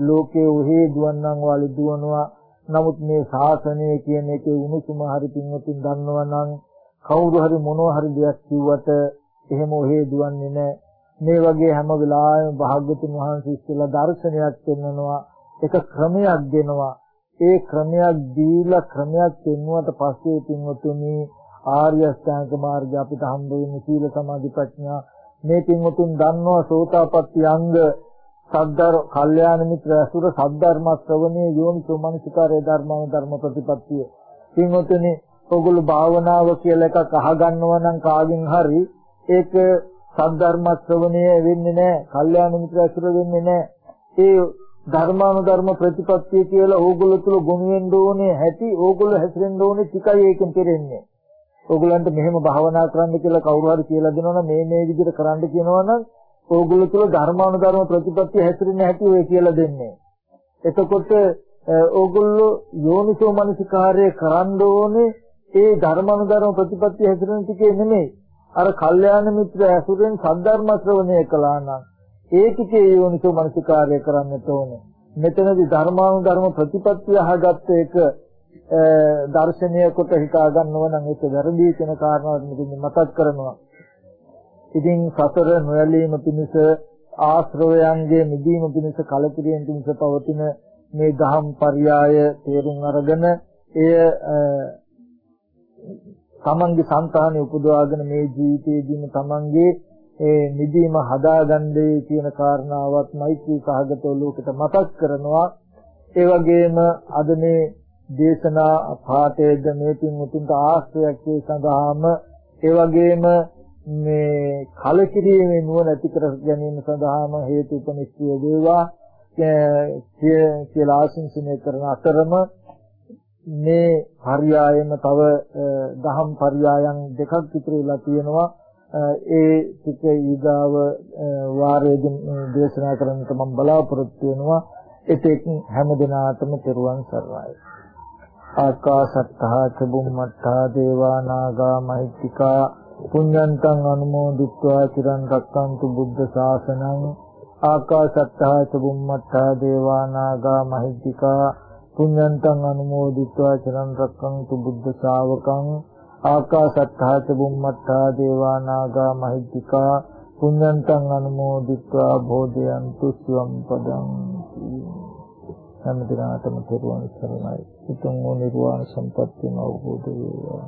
ලෝකේ උහි දුවන්නම් වාලි දුවනවා නමුත් මේ ශාසනය කියන එකේ උණුසුම හරි පින්වතුන් දන්නවා නම් කවුරු හරි මොනවා හරි දෙයක් කිව්වට එහෙම ඔහේ දුවන්නේ නැහැ. මේ වගේ හැම වෙලාවෙම භාග්‍යතුන් වහන්සේ ඉස්සෙල්ලා දර්ශනයක් පෙන්වනවා. එක ක්‍රමයක් දෙනවා. ඒ ක්‍රමයක් දීලා ක්‍රමයක් පෙන්වුවට පස්සේ පින්වතුනි ආර්ය අෂ්ටාංග මාර්ගය අපිට හම්බ වෙන්නේ සීල සමාධි ප්‍රඥා මේ පින්වතුන් දන්නවා සෝතාපට්ටි අංග සද්ධර් කල්යාණ මිත්‍ර අසුර සද්ධර්ම ශ්‍රවණයේ යෝනිසෝ මනසිකාරයේ ධර්මව ධර්ම ප්‍රතිපත්තිය. කින්වතුනි ඔගොල්ලෝ භාවනාව කියලා එකක් අහගන්නවා නම් කාගෙන් හරි ඒක සද්ධර්ම ශ්‍රවණය වෙන්නේ නැහැ. කල්යාණ මිත්‍ර අසුර වෙන්නේ නැහැ. ඒ ධර්මානුධර්ම ප්‍රතිපත්තිය කියලා ඕගොල්ලෝ තුල ගොනු වෙන්න ඕනේ ඇති ඕගොල්ලෝ හැසිරෙන්න ඕනේ tikai ඒකෙන් පෙරෙන්නේ. ඕගොල්ලන්ට මෙහෙම භාවනා කරන්න කියලා කවුරු හරි කියලා දෙනවනම් මේ මේ විදිහට කරන්න කියනවනම් ඕගොල්ලෝ තුල ධර්මානුධර්ම ප්‍රතිපත්තිය හැසිරෙන්නේ නැති ඔය කියලා දෙන්නේ. එතකොට ඕගොල්ලෝ යෝනිසෝ මනසිකාර්යය කරන්න ඕනේ ඒ ධර්මානුධර්ම ප්‍රතිපත්තිය හැසිරෙන ටිකේ නෙමෙයි. අර කල්යාණ මිත්‍ර ඇසුරෙන් සද්ධර්ම ශ්‍රවණය කළා නම් ඒ ටිකේ යෝනිසෝ මනසිකාර්ය කරන්නට ඕනේ. මෙතනදී ධර්මානුධර්ම ප්‍රතිපත්තිය අහගත්ත එක දර්ශනය කොට හිතා ගන්නව නම් ඒක වැරදි කියන කාරණාවත් මෙතන මතක් කරනවා. ඉතින් සතර නොයලීම පිණිස ආශ්‍රවයන්ගේ මිදීම පිණිස කලකිරීම පිණිස පවතින මේ දහම් පర్యాయ තේරුම් අරගෙන එය තමන්ගේ సంతානෙ උපදවාගෙන මේ ජීවිතයේදීම තමන්ගේ ඒ නිදීම හදාගන්නේ කියන කාරණාවත් මෛත්‍රී සහගතව ලෝකෙට මතක් කරනවා. ඒ වගේම අද මේ දේශනා පාඨයේද මේ පින් උතුම්ට ආශ්‍රයක් ඒ සඳහාම ඒ වගේම මේ කලකිරීමේ නුවණ ඇති කර ගැනීම සඳහාම හේතු උපනිශ්චය වේවා. කියලා ආශිංසනය කරන අතරම මේ පర్యాయම තව දහම් පర్యాయයන් දෙකක් ඉතුරු වෙලා තියෙනවා. ඒ ටික ඊගාව වාරයේදී දේශනා කරන්නට මම බලාපොරොත්තු වෙනවා. ඒකෙන් හැම දිනාටම පෙරුවන් සරණයි. ආකාසත්තා චුම්මත්තා දේවා නාග මහිත්‍තිකා පුඤ්ඤන්තං අනුමෝදිත්වා චිරන් රක්칸තු බුද්ධ ශාසනං. ආකාසත්තා චුම්මත්තා දේවා නාග මහිත්‍තිකා පුඤ්ඤන්තං අනුමෝදිත්වා චිරන් රක්칸තු බුද්ධ ශාවකං. ආකාසත්තා චුම්මත්තා දේවා නාග මහිත්‍තිකා පුඤ්ඤන්තං අනුමෝදිත්වා බෝධයන්තු ස්වම් පදං හැම දිනකටම තෙරුවන් සරණයි. උතුම් වූ නිර්වාණ සම්පත්තියම අවබෝධ වේවා.